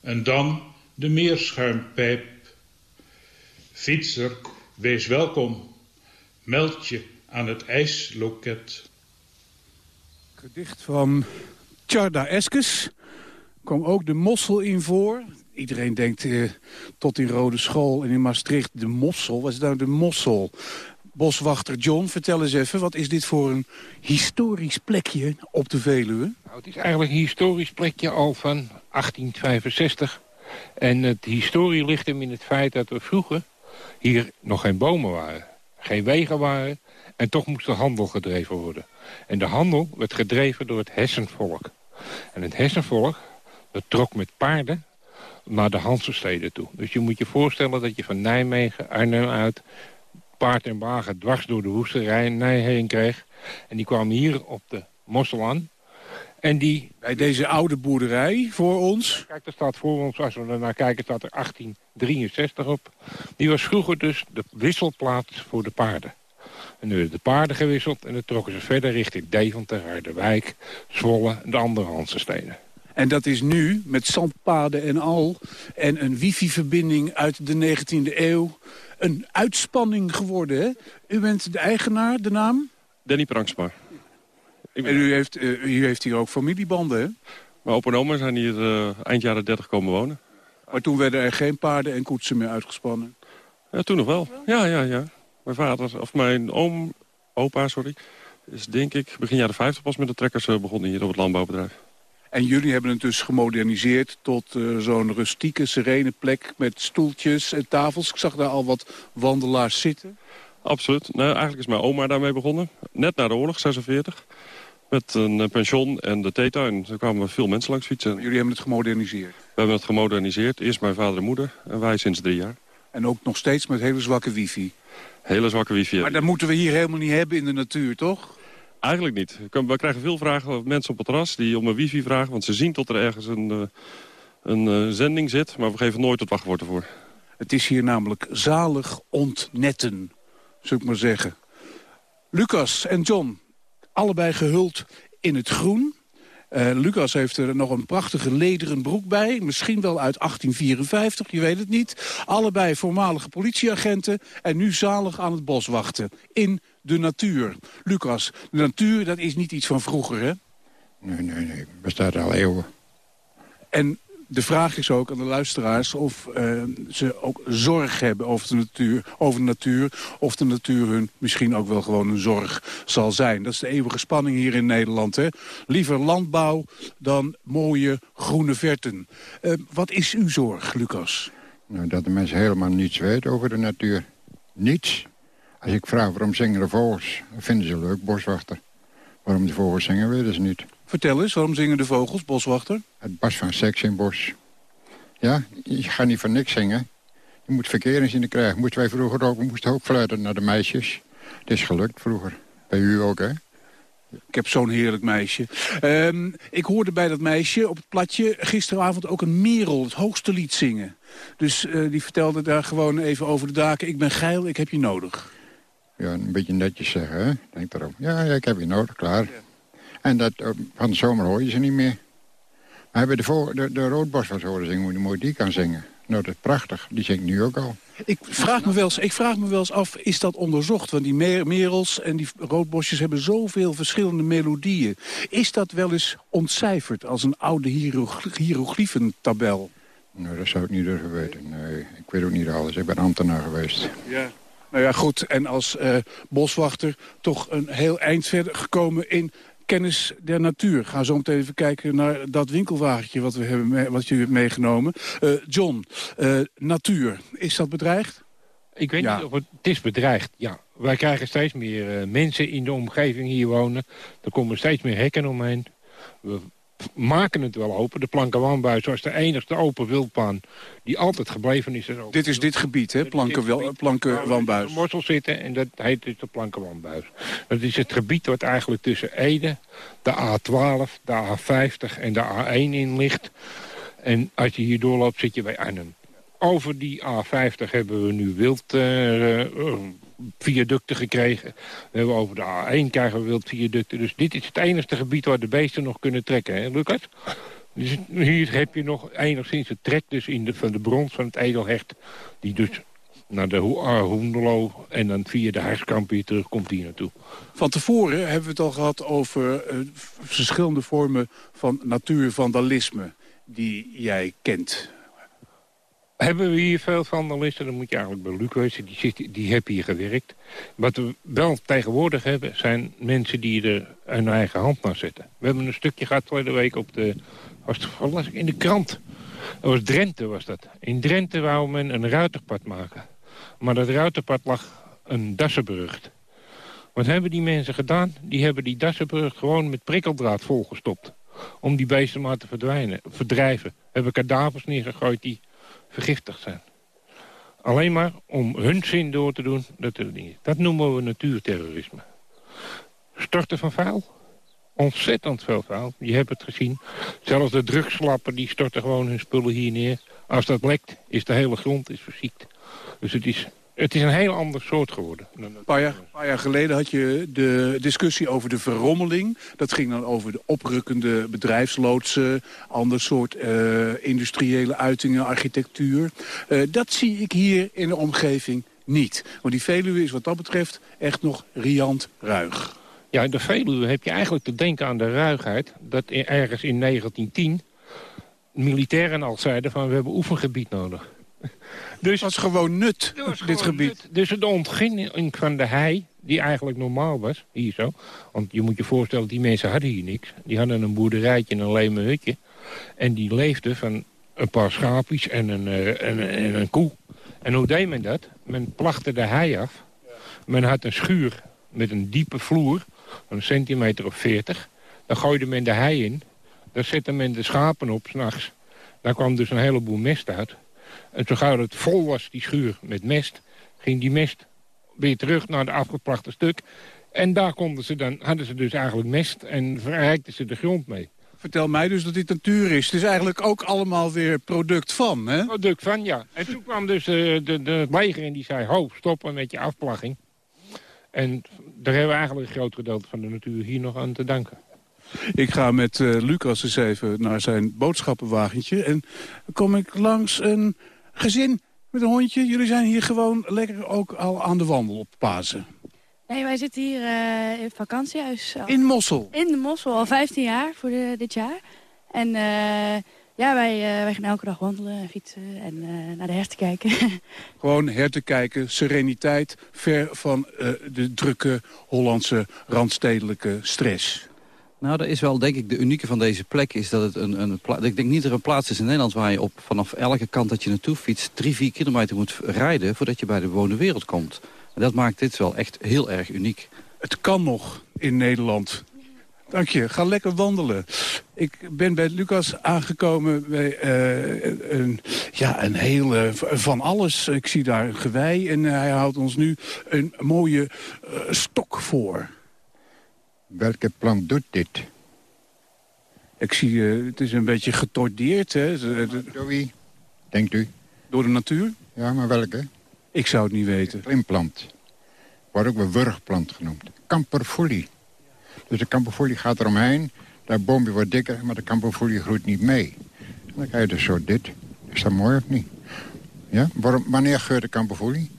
En dan de meerschuimpijp. Fietser, wees welkom. Meld je aan het ijsloket. Gedicht van Tjarda Eskes. Kwam ook de mossel in voor. Iedereen denkt eh, tot in Rode School en in Maastricht de mossel. Wat is nou de mossel? Boswachter John, vertel eens even, wat is dit voor een historisch plekje op de Veluwe? Nou, het is eigenlijk een historisch plekje al van 1865. En het historie ligt hem in het feit dat er vroeger hier nog geen bomen waren. Geen wegen waren en toch moest er handel gedreven worden. En de handel werd gedreven door het Hessenvolk. En het Hessenvolk dat trok met paarden naar de Hansensteden toe. Dus je moet je voorstellen dat je van Nijmegen, Arnhem uit... paard en wagen dwars door de woesterij heen kreeg. En die kwamen hier op de Mossel aan. En die... Bij deze oude boerderij voor ons? Kijk, er staat voor ons, als we er naar kijken, staat er 1863 op. Die was vroeger dus de wisselplaats voor de paarden. En nu werden de paarden gewisseld en dan trokken ze verder richting Deventer, Harderwijk, Zwolle en de andere Hansensteden. En dat is nu, met zandpaden en al... en een wifi-verbinding uit de 19e eeuw... een uitspanning geworden, hè? U bent de eigenaar, de naam? Danny Pranksma. En u heeft, uh, u heeft hier ook familiebanden, hè? Mijn opa en oma zijn hier uh, eind jaren 30 komen wonen. Maar toen werden er geen paarden en koetsen meer uitgespannen? Ja, toen nog wel. Ja, ja, ja. Mijn vader, of mijn oom, opa, sorry... is denk ik begin jaren 50 pas met de trekkers uh, begonnen hier op het landbouwbedrijf. En jullie hebben het dus gemoderniseerd tot uh, zo'n rustieke, serene plek... met stoeltjes en tafels. Ik zag daar al wat wandelaars zitten. Absoluut. Nou, eigenlijk is mijn oma daarmee begonnen. Net na de oorlog, 46. Met een pension en de theetuin. Er kwamen veel mensen langs fietsen. Jullie hebben het gemoderniseerd? We hebben het gemoderniseerd. Eerst mijn vader en moeder en wij sinds drie jaar. En ook nog steeds met hele zwakke wifi? Hele zwakke wifi, ja. Maar dat moeten we hier helemaal niet hebben in de natuur, toch? Eigenlijk niet. We krijgen veel vragen van mensen op het terras die om een wifi vragen. Want ze zien tot er ergens een, eh, een, eh, zending zit. Maar we geven nooit het wachtwoord ervoor. Het is hier namelijk zalig ontnetten, zou ik maar zeggen. Lucas en John, allebei gehuld in het groen. Uh, Lucas heeft er nog een prachtige lederen broek bij. Misschien wel uit 1854, je weet het niet. Allebei voormalige politieagenten en nu zalig aan het bos wachten. In de natuur. Lucas, de natuur dat is niet iets van vroeger, hè? Nee, nee, nee. Bestaat al eeuwen. En de vraag is ook aan de luisteraars of uh, ze ook zorg hebben over de, natuur, over de natuur. Of de natuur hun misschien ook wel gewoon een zorg zal zijn. Dat is de eeuwige spanning hier in Nederland. Hè? Liever landbouw dan mooie groene verten. Uh, wat is uw zorg, Lucas? Nou, dat de mensen helemaal niets weten over de natuur. Niets. Als ik vraag waarom zingen de vogels, vinden ze leuk, boswachter. Waarom de vogels zingen, weten ze niet. Vertel eens, waarom zingen de vogels, boswachter? Het bas van seks in bos. Ja, je gaat niet van niks zingen. Je moet verkering in krijgen. Moesten wij vroeger ook, moesten ook fluiten naar de meisjes. Het is gelukt vroeger. Bij u ook, hè? Ik heb zo'n heerlijk meisje. Um, ik hoorde bij dat meisje op het platje gisteravond ook een merel, het hoogste lied zingen. Dus uh, die vertelde daar gewoon even over de daken. Ik ben geil, ik heb je nodig. Ja, een beetje netjes zeggen, hè? Denk daarom. Ja, ja ik heb je nodig, klaar. Ja. En dat, uh, van de zomer hoor je ze niet meer. Maar hebben de, de, de roodboswas horen zingen, hoe mooi die kan zingen. Nou, dat is prachtig. Die zingt nu ook al. Ik vraag, me wel eens, ik vraag me wel eens af, is dat onderzocht? Want die mer merels en die roodbosjes hebben zoveel verschillende melodieën. Is dat wel eens ontcijferd als een oude hieroglyphentabel? Nou, dat zou ik niet durven weten. Nee, ik weet ook niet alles. Ik ben ambtenaar geweest. Ja. Nou ja, goed. En als uh, boswachter toch een heel eind verder gekomen in kennis der natuur. Ga zo meteen even kijken naar dat winkelwagentje wat, we hebben wat je hebt meegenomen. Uh, John, uh, natuur, is dat bedreigd? Ik weet ja. niet of het, het is bedreigd, ja. Wij krijgen steeds meer mensen in de omgeving hier wonen. Er komen steeds meer hekken omheen. We maken het wel open. De plankenwanbuis was de enigste open wildbaan die altijd gebleven is. Dit is dit gebied, hè? Planken, plankenwanbuis. Er morsel zitten en dat heet dus de plankenwanbuis. Dat is het gebied wat eigenlijk tussen Ede, de A12, de A50 en de A1 in ligt. En als je hier doorloopt zit je bij Arnhem. Over die A50 hebben we nu wild... Uh, uh, wildviaducten gekregen. We hebben over de A1 krijgen we wildviaducten. Dus dit is het enige gebied waar de beesten nog kunnen trekken, hè Lucas? Dus hier heb je nog enigszins het trek dus in de, van de brons van het edelhecht... die dus naar de uh, Hoenderlo en dan via de Harskamp weer terugkomt hier naartoe. Van tevoren hebben we het al gehad over uh, verschillende vormen van natuurvandalisme die jij kent. Hebben we hier veel vandalisten, dan moet je eigenlijk bij Luc wezen, die, zit, die hebben hier gewerkt. Wat we wel tegenwoordig hebben, zijn mensen die er hun eigen hand naar zetten. We hebben een stukje gehad vorige week op de, was in de krant. Dat was Drenthe was dat. In Drenthe wou men een ruiterpad maken. Maar dat ruiterpad lag een Dassenbrug. Wat hebben die mensen gedaan? Die hebben die Dassenbrug gewoon met prikkeldraad volgestopt. Om die beesten maar te verdwijnen, verdrijven. Hebben kadavers neergegooid die vergiftigd zijn. Alleen maar om hun zin door te doen. Dat, dat noemen we natuurterrorisme. Storten van vuil? Ontzettend veel vuil. Je hebt het gezien. Zelfs de drugslappen die storten gewoon hun spullen hier neer. Als dat lekt, is de hele grond is verziekt. Dus het is, het is een heel ander soort geworden. Een paar, jaar, paar jaar geleden had je de discussie over de verrommeling. Dat ging dan over de oprukkende bedrijfsloodsen... ander soort uh, industriële uitingen, architectuur. Uh, dat zie ik hier in de omgeving niet. Want die Veluwe is wat dat betreft echt nog riant ruig. Ja, in de Veluwe heb je eigenlijk te denken aan de ruigheid... dat ergens in 1910 militairen al zeiden van we hebben oefengebied nodig. Dus, dat was gewoon nut, dit gebied. Dus de ontginning van de hei, die eigenlijk normaal was, hier zo. Want je moet je voorstellen, die mensen hadden hier niks. Die hadden een boerderijtje en een leme hutje. En die leefden van een paar schaapjes en een, uh, en, en een koe. En hoe deed men dat? Men plachtte de hei af. Men had een schuur met een diepe vloer, een centimeter of veertig. Dan gooide men de hei in. Daar zette men de schapen op, s'nachts. Daar kwam dus een heleboel mest uit. En zo gauw het vol was, die schuur met mest... ging die mest weer terug naar de afgeplachte stuk. En daar konden ze dan, hadden ze dus eigenlijk mest en verrijkten ze de grond mee. Vertel mij dus dat dit natuur is. Het is eigenlijk ook allemaal weer product van, hè? Product van, ja. En toen kwam dus de, de, de leger en die zei... ho, stoppen met je afplaching. En daar hebben we eigenlijk een groot gedeelte van de natuur hier nog aan te danken. Ik ga met uh, Lucas eens even naar zijn boodschappenwagentje. En kom ik langs een gezin met een hondje. Jullie zijn hier gewoon lekker ook al aan de wandel op Pasen. Nee, wij zitten hier uh, in vakantiehuis. In Mossel? In de Mossel, al 15 jaar voor de, dit jaar. En uh, ja, wij, uh, wij gaan elke dag wandelen en fietsen en naar de herten kijken. Gewoon herten kijken, sereniteit, ver van de drukke Hollandse randstedelijke stress. Nou, dat is wel denk ik de unieke van deze plek. Is dat het een, een ik denk niet dat er een plaats is in Nederland waar je op vanaf elke kant dat je naartoe fietst... drie, vier kilometer moet rijden voordat je bij de bewoonde wereld komt. En dat maakt dit wel echt heel erg uniek. Het kan nog in Nederland. Dank je. Ga lekker wandelen. Ik ben bij Lucas aangekomen bij uh, een, ja, een hele van alles. Ik zie daar een gewei en hij houdt ons nu een mooie uh, stok voor. Welke plant doet dit? Ik zie, uh, het is een beetje getordeerd, hè? Door wie, denkt u? Door de natuur? Ja, maar welke? Ik zou het niet weten. Klimplant. Wordt ook wel wurgplant genoemd. Kamperfolie. Dus de kamperfolie gaat eromheen. Dat boompje wordt dikker, maar de kamperfolie groeit niet mee. En dan krijg je dus zo dit. Is dat mooi of niet? Ja? Waarom, wanneer geurt de kamperfolie?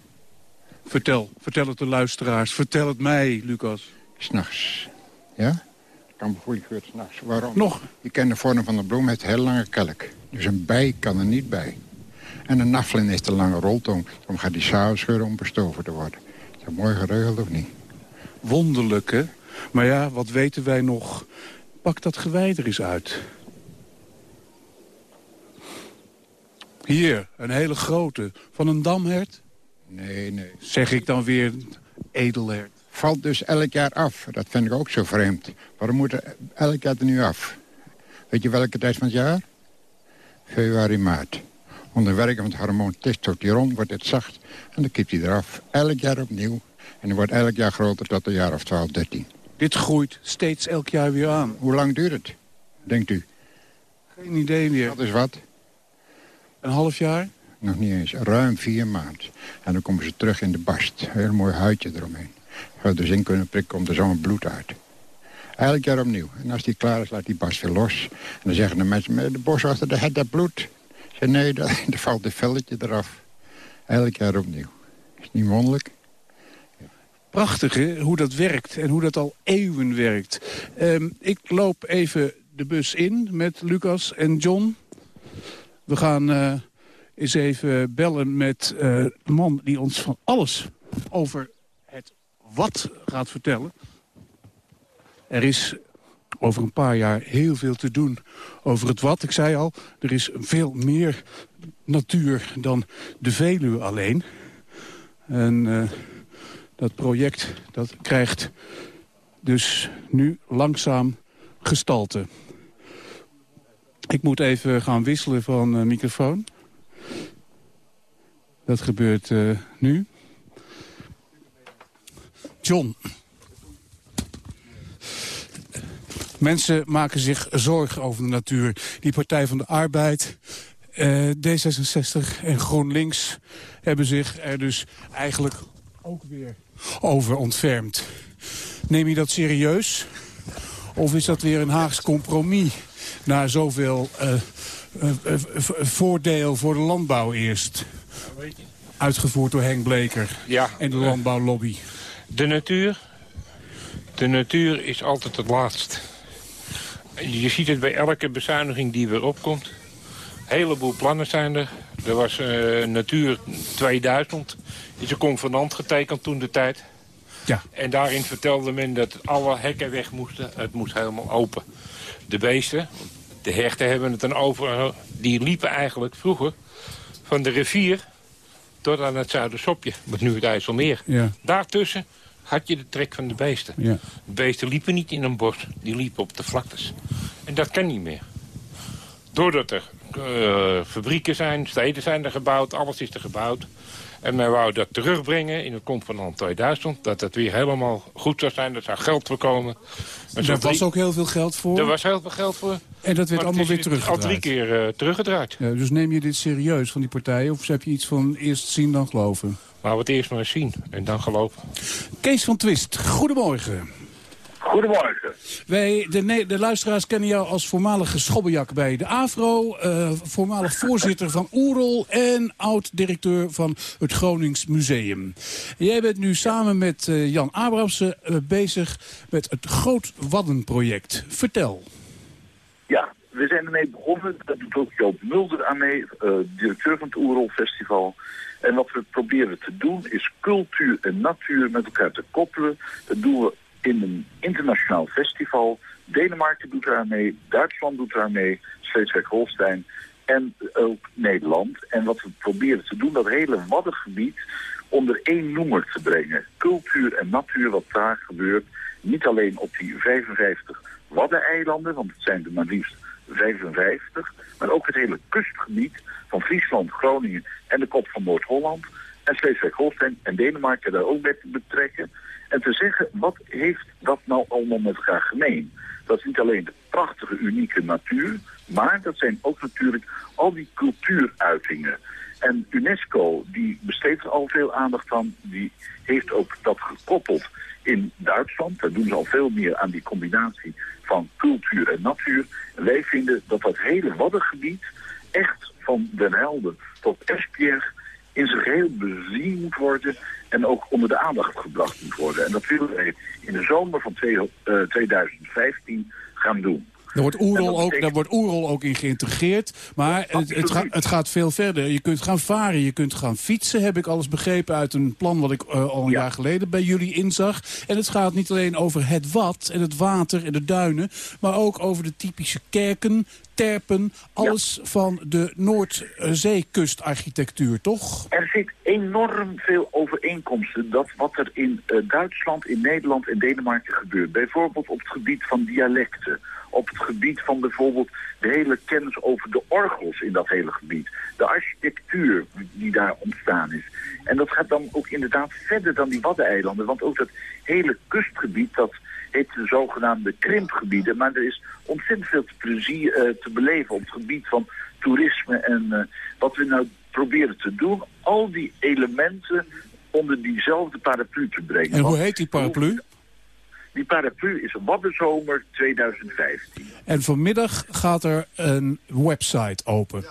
Vertel, vertel het de luisteraars. Vertel het mij, Lucas. S'nachts. Ja? Kamperfoelie geurt s'nachts. Waarom? Nog? Je kent de vorm van de bloem met heel lange kelk. Dus een bij kan er niet bij. En een naflin is de lange roltong. Daarom gaat die geuren om bestoven te worden. Is dat mooi geregeld of niet? Wonderlijk, hè? Maar ja, wat weten wij nog? Pak dat gewei er eens uit. Hier, een hele grote. Van een damhert? Nee, nee. Zeg ik dan weer edelhert? Valt dus elk jaar af. Dat vind ik ook zo vreemd. Waarom moet er elk jaar er nu af? Weet je welke tijd van het jaar? Februari, maart. Onder werking van het hormoon testosteron wordt het zacht en dan kipt hij eraf. Elk jaar opnieuw. En hij wordt elk jaar groter tot een jaar of 12, 13. Dit groeit steeds elk jaar weer aan. Hoe lang duurt het, denkt u? Geen idee meer. Dat is wat? Een half jaar? Nog niet eens. Ruim vier maanden. En dan komen ze terug in de bast. Heel mooi huidje eromheen. Zou dus in kunnen prikken, komt er zo'n bloed uit. Elk jaar opnieuw. En als die klaar is, laat die bast weer los. En dan zeggen de mensen, de boswachter, dat het dat bloed. Zeg, nee, dan valt een velletje eraf. Elk jaar opnieuw. Is niet wonderlijk? Prachtig, hè? Hoe dat werkt en hoe dat al eeuwen werkt. Ehm, ik loop even de bus in met Lucas en John. We gaan uh, eens even bellen met uh, de man die ons van alles over wat gaat vertellen. Er is over een paar jaar heel veel te doen over het wat. Ik zei al, er is veel meer natuur dan de Veluwe alleen. En uh, dat project dat krijgt dus nu langzaam gestalte. Ik moet even gaan wisselen van uh, microfoon. Dat gebeurt uh, nu. John. Mensen maken zich zorgen over de natuur. Die Partij van de Arbeid, uh, D66 en GroenLinks hebben zich er dus eigenlijk ook weer over ontfermd. Neem je dat serieus? Of is dat weer een Haags compromis na zoveel uh, uh, voordeel voor de landbouw eerst? Uitgevoerd door Henk Bleker ja, en de landbouwlobby. De natuur, de natuur is altijd het laatst. Je ziet het bij elke bezuiniging die weer opkomt. Een heleboel plannen zijn er. Er was uh, Natuur 2000. Is een convenant getekend toen de tijd. Ja. En daarin vertelde men dat alle hekken weg moesten. Het moest helemaal open. De beesten, de herten hebben het dan over... die liepen eigenlijk vroeger van de rivier tot aan het Zuidersopje. Met nu het IJsselmeer. Ja. Daartussen had je de trek van de beesten. Ja. De beesten liepen niet in een bos, die liepen op de vlaktes. En dat kan niet meer. Doordat er uh, fabrieken zijn, steden zijn er gebouwd, alles is er gebouwd. En men wou dat terugbrengen in het convenant 2000. Dat het weer helemaal goed zou zijn, er zou geld voor komen. En er was ook heel veel geld voor? Er was heel veel geld voor. En dat werd allemaal weer teruggedraaid? Al drie keer uh, teruggedraaid. Ja, dus neem je dit serieus van die partijen? Of heb je iets van eerst zien dan geloven? Maar we het eerst maar eens zien en dan geloven. Kees van Twist, goedemorgen. Goedemorgen. Wij, de, de luisteraars kennen jou als voormalige schobbejak bij de AVRO... Uh, voormalig voorzitter van Oerol en oud-directeur van het Gronings Museum. Jij bent nu samen met uh, Jan Abrahamsen uh, bezig met het Groot Waddenproject. Vertel. Ja, we zijn ermee begonnen. Daar doet ook Joop Mulder aan mee, directeur van het Oerol Festival... En wat we proberen te doen is cultuur en natuur met elkaar te koppelen. Dat doen we in een internationaal festival. Denemarken doet daar mee, Duitsland doet daar mee, Schleswig-Holstein en ook Nederland. En wat we proberen te doen, dat hele Waddengebied onder één noemer te brengen. Cultuur en natuur, wat daar gebeurt. Niet alleen op die 55 Waddeneilanden, want het zijn er maar liefst 55, maar ook het hele kustgebied van Friesland, Groningen en de kop van Noord-Holland. En Schleswig-Holstein en Denemarken daar ook bij te betrekken. En te zeggen, wat heeft dat nou allemaal met elkaar gemeen? Dat is niet alleen de prachtige, unieke natuur, maar dat zijn ook natuurlijk al die cultuuruitingen. En UNESCO, die besteedt er al veel aandacht aan, die heeft ook dat gekoppeld in Duitsland. Daar doen ze al veel meer aan die combinatie van cultuur en natuur. En wij vinden dat dat hele Waddengebied echt van Den Helder tot Esbjerg in zijn geheel bezien moet worden en ook onder de aandacht gebracht moet worden. En dat willen wij in de zomer van twee, uh, 2015 gaan doen. Daar wordt Oerol, ook, daar wordt Oerol ook in geïntegreerd. Maar het, het, gaat, het, gaat veel verder. Je kunt gaan varen, je kunt gaan fietsen, heb ik alles begrepen... uit een plan wat ik uh, al een ja. jaar geleden bij jullie inzag. En het gaat niet alleen over het wat en het water en de duinen... maar ook over de typische kerken, terpen, alles ja. van de Noordzeekustarchitectuur, toch? Er zit enorm veel overeenkomsten. Dat wat er in uh, Duitsland, in Nederland en Denemarken gebeurt. Bijvoorbeeld op het gebied van dialecten op het gebied van bijvoorbeeld de hele kennis over de orgels in dat hele gebied. De architectuur die daar ontstaan is. En dat gaat dan ook inderdaad verder dan die Waddeneilanden. Want ook dat hele kustgebied, dat heet de zogenaamde krimpgebieden. Maar er is ontzettend veel te, plezier, uh, te beleven op het gebied van toerisme. En uh, wat we nou proberen te doen al die elementen onder diezelfde paraplu te brengen. En hoe heet die paraplu? Die paraplu is Waddenzomer 2015. En vanmiddag gaat er een website open.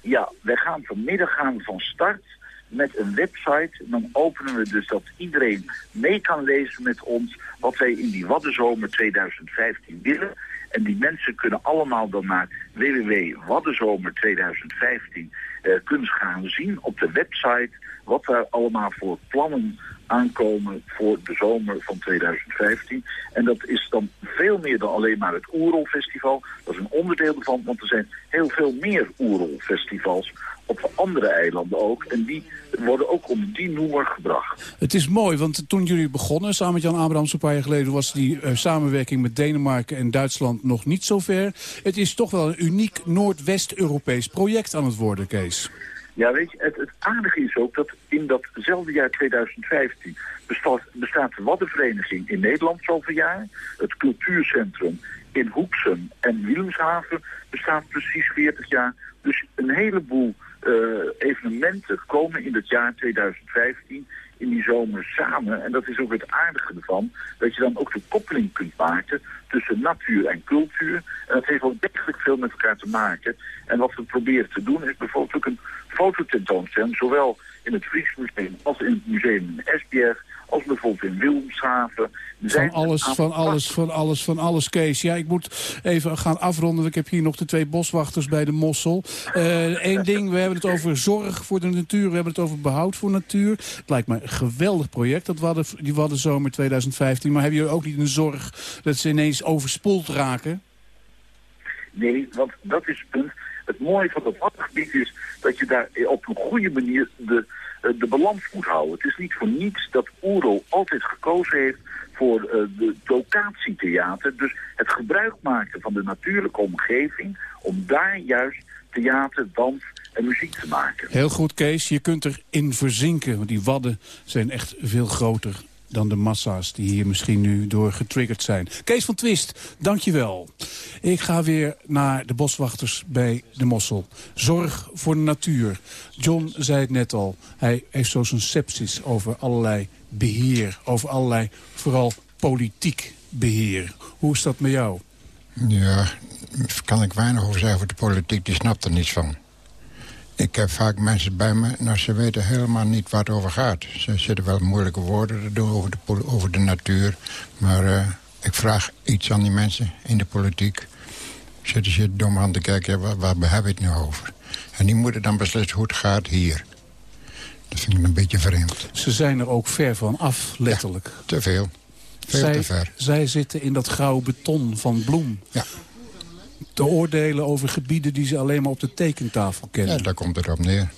Ja, wij gaan vanmiddag gaan van start met een website. En dan openen we dus dat iedereen mee kan lezen met ons wat wij in die Waddenzomer 2015 willen. En die mensen kunnen allemaal dan naar www.waddenzomer 2015 eh, kunnen gaan zien op de website wat er allemaal voor plannen aankomen voor de zomer van 2015. En dat is dan veel meer dan alleen maar het Oerolfestival. Dat is een onderdeel ervan, want er zijn heel veel meer Oerolfestivals op andere eilanden ook. En die worden ook onder die noemer gebracht. Het is mooi, want toen jullie begonnen, samen met Jan Abrahams een paar jaar geleden... was die eh, samenwerking met Denemarken en Duitsland nog niet zo ver. Het is toch wel een uniek Noordwest-Europees project aan het worden, Kees. Ja, weet je, het, aardige is ook dat in datzelfde jaar 2015 bestaat, bestaat de Waddenvereniging in Nederland zoveel jaar. Het cultuurcentrum in Hoeksum en Willemshaven bestaat precies 40 jaar. Dus een heleboel evenementen komen in het jaar 2015 in die zomer samen. En dat is ook het aardige ervan, dat je dan ook de koppeling kunt maken tussen natuur en cultuur. En dat heeft ook degelijk veel met elkaar te maken. En wat we proberen te doen is bijvoorbeeld ook een fototentoonstelling, zowel in het Fries Museum als in het museum in Esbjerg, als bijvoorbeeld in Wilhelmshaven. Van alles, van alles, van alles, van alles, Kees. Ja, ik moet even gaan afronden. Ik heb hier nog de twee boswachters bij de Mossel. Eén uh, ding, we hebben het over zorg voor de natuur. We hebben het over behoud voor natuur. Het lijkt me een geweldig project, dat Wadden, die Waddenzomer 2015. Maar hebben jullie ook niet een zorg dat ze ineens overspoeld raken? Nee, want dat is het punt. Het mooie van het Waddengebied is dat je daar op een goede manier de, de balans moet houden. Het is niet voor niets dat Oerol altijd gekozen heeft voor uh, de locatietheater. Dus het gebruik maken van de natuurlijke omgeving om daar juist theater, dans en muziek te maken. Heel goed, Kees. Je kunt erin verzinken, want die wadden zijn echt veel groter dan de massa's die hier misschien nu door getriggerd zijn. Kees van Twist, dankjewel. Ik ga weer naar de boswachters bij de Mossel. Zorg voor de natuur. John zei het net al. Hij heeft zo zijn sepsis over allerlei beheer. Over allerlei, vooral politiek beheer. Hoe is dat met jou? Ja, kan ik weinig over zeggen. Voor de politiek, die snapt er niets van. Ik heb vaak mensen bij me, nou, ze weten helemaal niet waar het over gaat. Ze zitten wel moeilijke woorden te doen over de, over de natuur. Maar uh, ik vraag iets aan die mensen in de politiek. Zitten ze dom aan te kijken, ja, waar, waar hebben we het nu over? En die moeten dan beslissen hoe het gaat hier. Dat vind ik een beetje vreemd. Ze zijn er ook ver van af, letterlijk. Ja, te veel. Veel zij, te ver. Zij zitten in dat grauwe beton van Bloem. Ja. Te oordelen over gebieden die ze alleen maar op de tekentafel kennen. Ja, daar komt het op neer.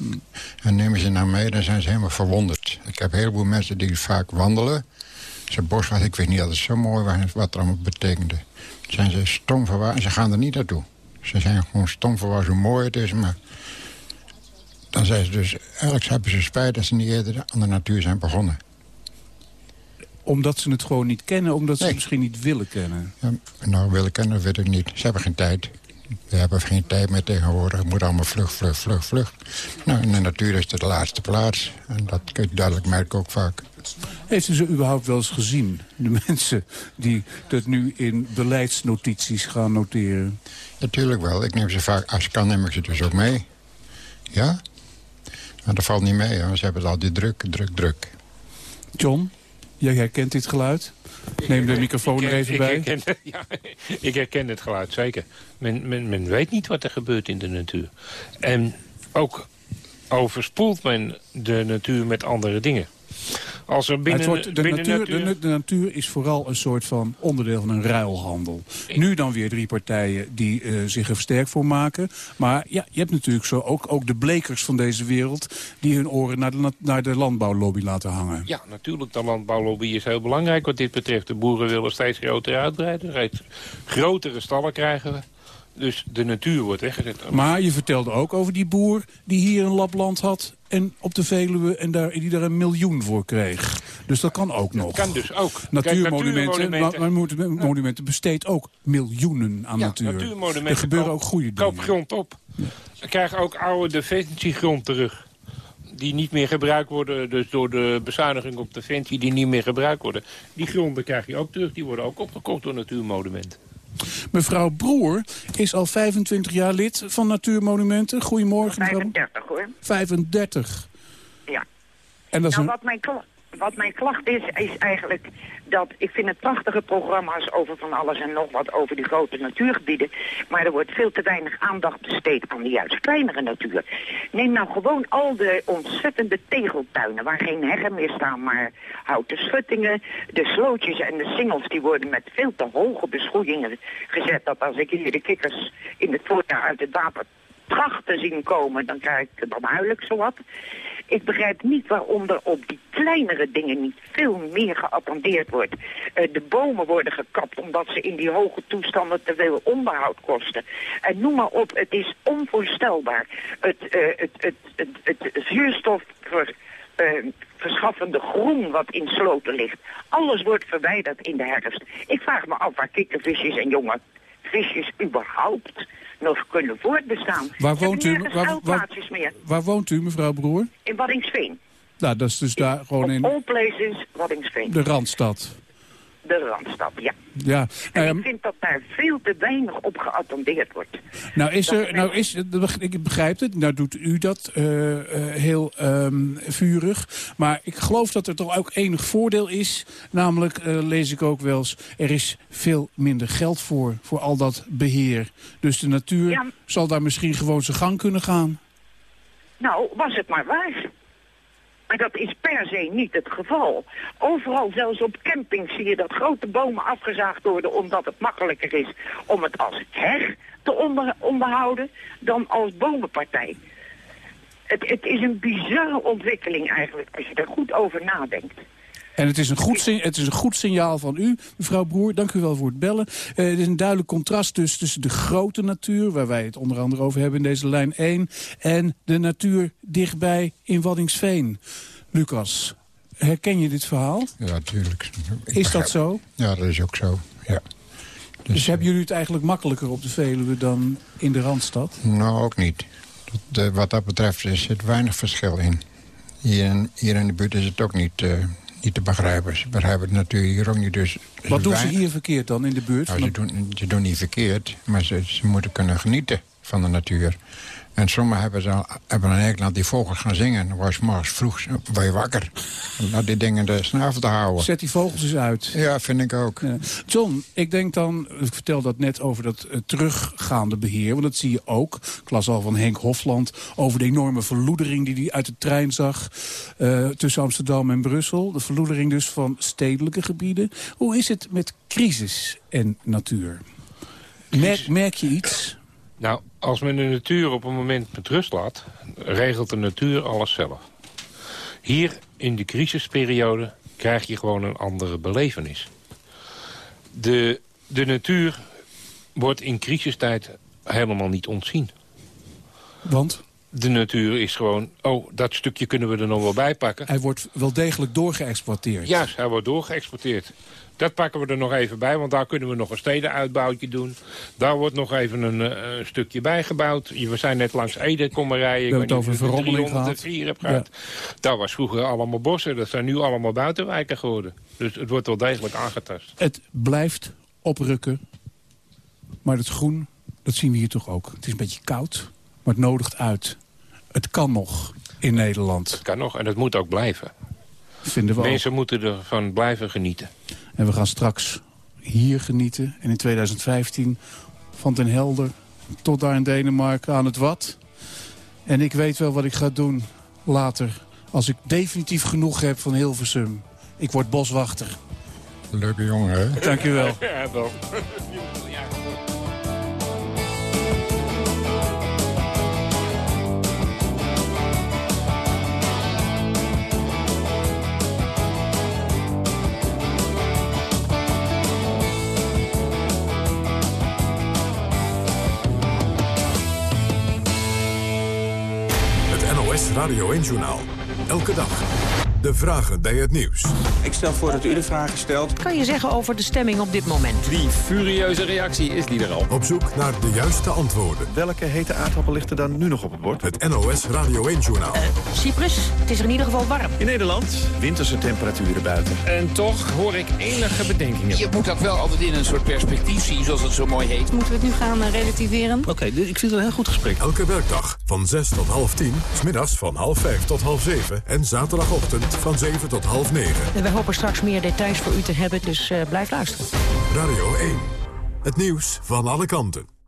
En nemen ze naar mee, dan zijn ze helemaal verwonderd. Ik heb een heleboel mensen die vaak wandelen. Ze boswacht, ik weet niet altijd zo mooi wat het allemaal betekende. Zijn ze stom verwaard en ze gaan er niet naartoe. Ze zijn gewoon stom verwaard hoe mooi het is, maar... Dan zijn ze dus, eigenlijk hebben ze spijt dat ze niet eerder aan de natuur zijn begonnen. Omdat ze het gewoon niet kennen, omdat ze nee. misschien niet willen kennen? Ja, nou, willen kennen, weet ik niet. Ze hebben geen tijd. We hebben geen tijd meer tegenwoordig. Het moet allemaal vlug, vlug, vlug, vlug. Nou, in de natuur is het de laatste plaats. En dat kun je duidelijk merken ook vaak. Heeft u ze überhaupt wel eens gezien? De mensen die dat nu in beleidsnotities gaan noteren? Natuurlijk wel. Ik neem ze vaak, als ik kan neem ik ze dus ook mee. Ja? Maar dat valt niet mee, hoor. ze hebben het al die druk, druk, druk. John, jij herkent dit geluid? Neem de microfoon er even ik bij. Herken, ja, ik herken het geluid, zeker. Men, men, men weet niet wat er gebeurt in de natuur. En ook overspoelt men de natuur met andere dingen. Als er binnen, wordt, de, binnen natuur, natuur... De, de, natuur is vooral een soort van onderdeel van een ruilhandel. Nu dan weer drie partijen die uh, zich er sterk voor maken. Maar ja, je hebt natuurlijk zo ook, ook de blekers van deze wereld... die hun oren naar de, naar de landbouwlobby laten hangen. Ja, natuurlijk. De landbouwlobby is heel belangrijk wat dit betreft. De boeren willen steeds groter uitbreiden. Steeds grotere stallen krijgen we. Dus de natuur wordt weggezet. Maar je vertelde ook over die boer die hier een labland had... en op de Veluwe en daar, die daar een miljoen voor kreeg. Dus dat kan ook nog. kan dus ook. Natuurmonumenten, Kijk, natuurmonumenten, monumenten besteedt ook miljoenen aan Ja, natuur. natuurmonumenten Er gebeuren koop- ook goede dingen. Koop grond op. Ze krijgen ook oude defensiegrond terug. Die niet meer gebruikt worden, dus door de bezuiniging op defensie... die niet meer gebruikt worden. Die gronden krijg je ook terug. Die worden ook opgekocht door natuurmonumenten. Mevrouw Broer is al 25 jaar lid van Natuurmonumenten. Goedemorgen. mevrouw. 35 hoor. 35. Ja. En dat is nou, een... wat, mijn wat mijn klacht is, is eigenlijk dat ik vind het prachtige programma's over van alles en nog wat over die grote natuurgebieden. Maar er wordt veel te weinig aandacht besteed aan de juist kleinere natuur. Neem nou gewoon al de ontzettende tegeltuinen waar geen heggen meer staan, maar houten schuttingen. De slootjes en de singels die worden met veel te hoge beschoeiingen gezet. Dat als ik hier de kikkers in het voorjaar uit het water tracht te zien komen, dan krijg ik dan huilijk zowat. Ik begrijp niet waarom er op die kleinere dingen niet veel meer geattendeerd wordt. Eh, de bomen worden gekapt omdat ze in die hoge toestanden te veel onderhoud kosten. En noem maar op, het is onvoorstelbaar. Het, eh, het, het, het, het, zuurstof eh, verschaffende groen wat in sloten ligt. Alles wordt verwijderd in de herfst. Ik vraag me af waar kikkervisjes en jonge visjes überhaupt nog kunnen voortbestaan. Waar woont, u, nergens waar, waar, schuilplaatsjes meer. waar woont u, mevrouw Broer? In Waddingsveen. Nou, dat is dus daar gewoon in All places, Waddingsveen. de Randstad. De Randstad, ja. Ja, ja, Ik vind dat daar veel te weinig op geattendeerd wordt. nou is er, nou is, ik begrijp het, nou doet u dat eh, eh, heel ehm, vurig. Maar ik geloof dat er toch ook enig voordeel is. Namelijk, eh, lees ik ook wel eens, er is veel minder geld voor, voor al dat beheer. Dus de natuur Ja. zal daar misschien gewoon zijn gang kunnen gaan. Nou, was het maar waar. Maar dat is per se niet het geval. Overal, zelfs op campings, zie je dat grote bomen afgezaagd worden... omdat het makkelijker is om het als heg te onder, onderhouden dan als bomenpartij. Het, het is een bizarre ontwikkeling eigenlijk, als je er goed over nadenkt. En het is, een goed, het is een goed signaal van u, mevrouw Broer. Dank u wel voor het bellen. Eh, het is een duidelijk contrast dus tussen de grote natuur... waar wij het onder andere over hebben in deze lijn 1... en de natuur dichtbij in Waddingsveen. Lucas, herken je dit verhaal? Ja, natuurlijk. Is dat zo? Ja, dat is ook zo, ja. Dus, hebben jullie het eigenlijk makkelijker op de Veluwe dan in de Randstad? Nou, ook niet. Dat, eh, wat dat betreft er zit weinig verschil in. Hier in, hier in de buurt is het ook niet, eh, niet te begrijpen. Ze begrijpen het natuurlijk hier ook niet. Dus Wat doen ze hier verkeerd dan in de buurt? Nou, ze, doen, ze doen niet verkeerd, maar ze, ze moeten kunnen genieten van de natuur. En sommigen hebben, al, hebben een hekel aan die vogels gaan zingen. Dan was 's morgens vroeg ben je wakker. Om naar die dingen de snavel te houden. Zet die vogels eens uit. Ja, vind ik ook. Ja. John, ik denk dan, ik vertel dat net over dat eh, teruggaande beheer. Want dat zie je ook. Ik las al van Henk Hofland over de enorme verloedering die hij uit de trein zag. eh, tussen Amsterdam en Brussel. De verloedering dus van stedelijke gebieden. Hoe is het met crisis en natuur? Merk, merk je iets? Nou, als men de natuur op een moment met rust laat... regelt de natuur alles zelf. Hier in de crisisperiode krijg je gewoon een andere belevenis. De, de natuur wordt in crisistijd helemaal niet ontzien. Want? De natuur is gewoon, oh, dat stukje kunnen we er nog wel bij pakken. Hij wordt wel degelijk doorgeëxploiteerd. Juist, hij wordt doorgeëxporteerd. Dat pakken we er nog even bij, want daar kunnen we nog een stedenuitbouwtje doen. Daar wordt nog even een, eh, een stukje bijgebouwd. We zijn net langs Ede komen rijden. We hebben het over verrommeling 304 hebt gehad. Daar was vroeger allemaal bossen. Dat zijn nu allemaal buitenwijken geworden. Dus het wordt wel degelijk aangetast. Het blijft oprukken. Maar het groen, dat zien we hier toch ook. Het is een beetje koud, maar het nodigt uit. Het kan nog in Nederland. Het kan nog en het moet ook blijven. Vinden we ook. Mensen moeten ervan blijven genieten. En we gaan straks hier genieten. En in 2015 van Den Helder tot daar in Denemarken aan het Wat. En ik weet wel wat ik ga doen later. Als ik definitief genoeg heb van Hilversum. Ik word boswachter. Leuke jongen, hè? Dank u wel. Ja, Radio 1-journaal. Elke dag. De vragen bij het nieuws. Ik stel voor dat u de vragen stelt. Kan je zeggen over de stemming op dit moment? Die furieuze reactie is die er al. Op zoek naar de juiste antwoorden. Welke hete aardappel ligt er dan nu nog op het bord? Het NOS Radio 1-journaal. Uh, Cyprus, het is er in ieder geval warm. In Nederland, winterse temperaturen buiten. En toch hoor ik enige bedenkingen. Je moet dat wel altijd in een soort perspectief zien, zoals het zo mooi heet. Moeten we het nu gaan uh, relativeren? Oké, okay, ik vind het een heel goed gesprek. Elke werkdag van 6 tot half 10, smiddags van half 5 tot half 7... en zaterdagochtend van 7 tot half 9. En wij hopen straks meer details voor u te hebben, dus uh, blijf luisteren. Radio 1, het nieuws van alle kanten.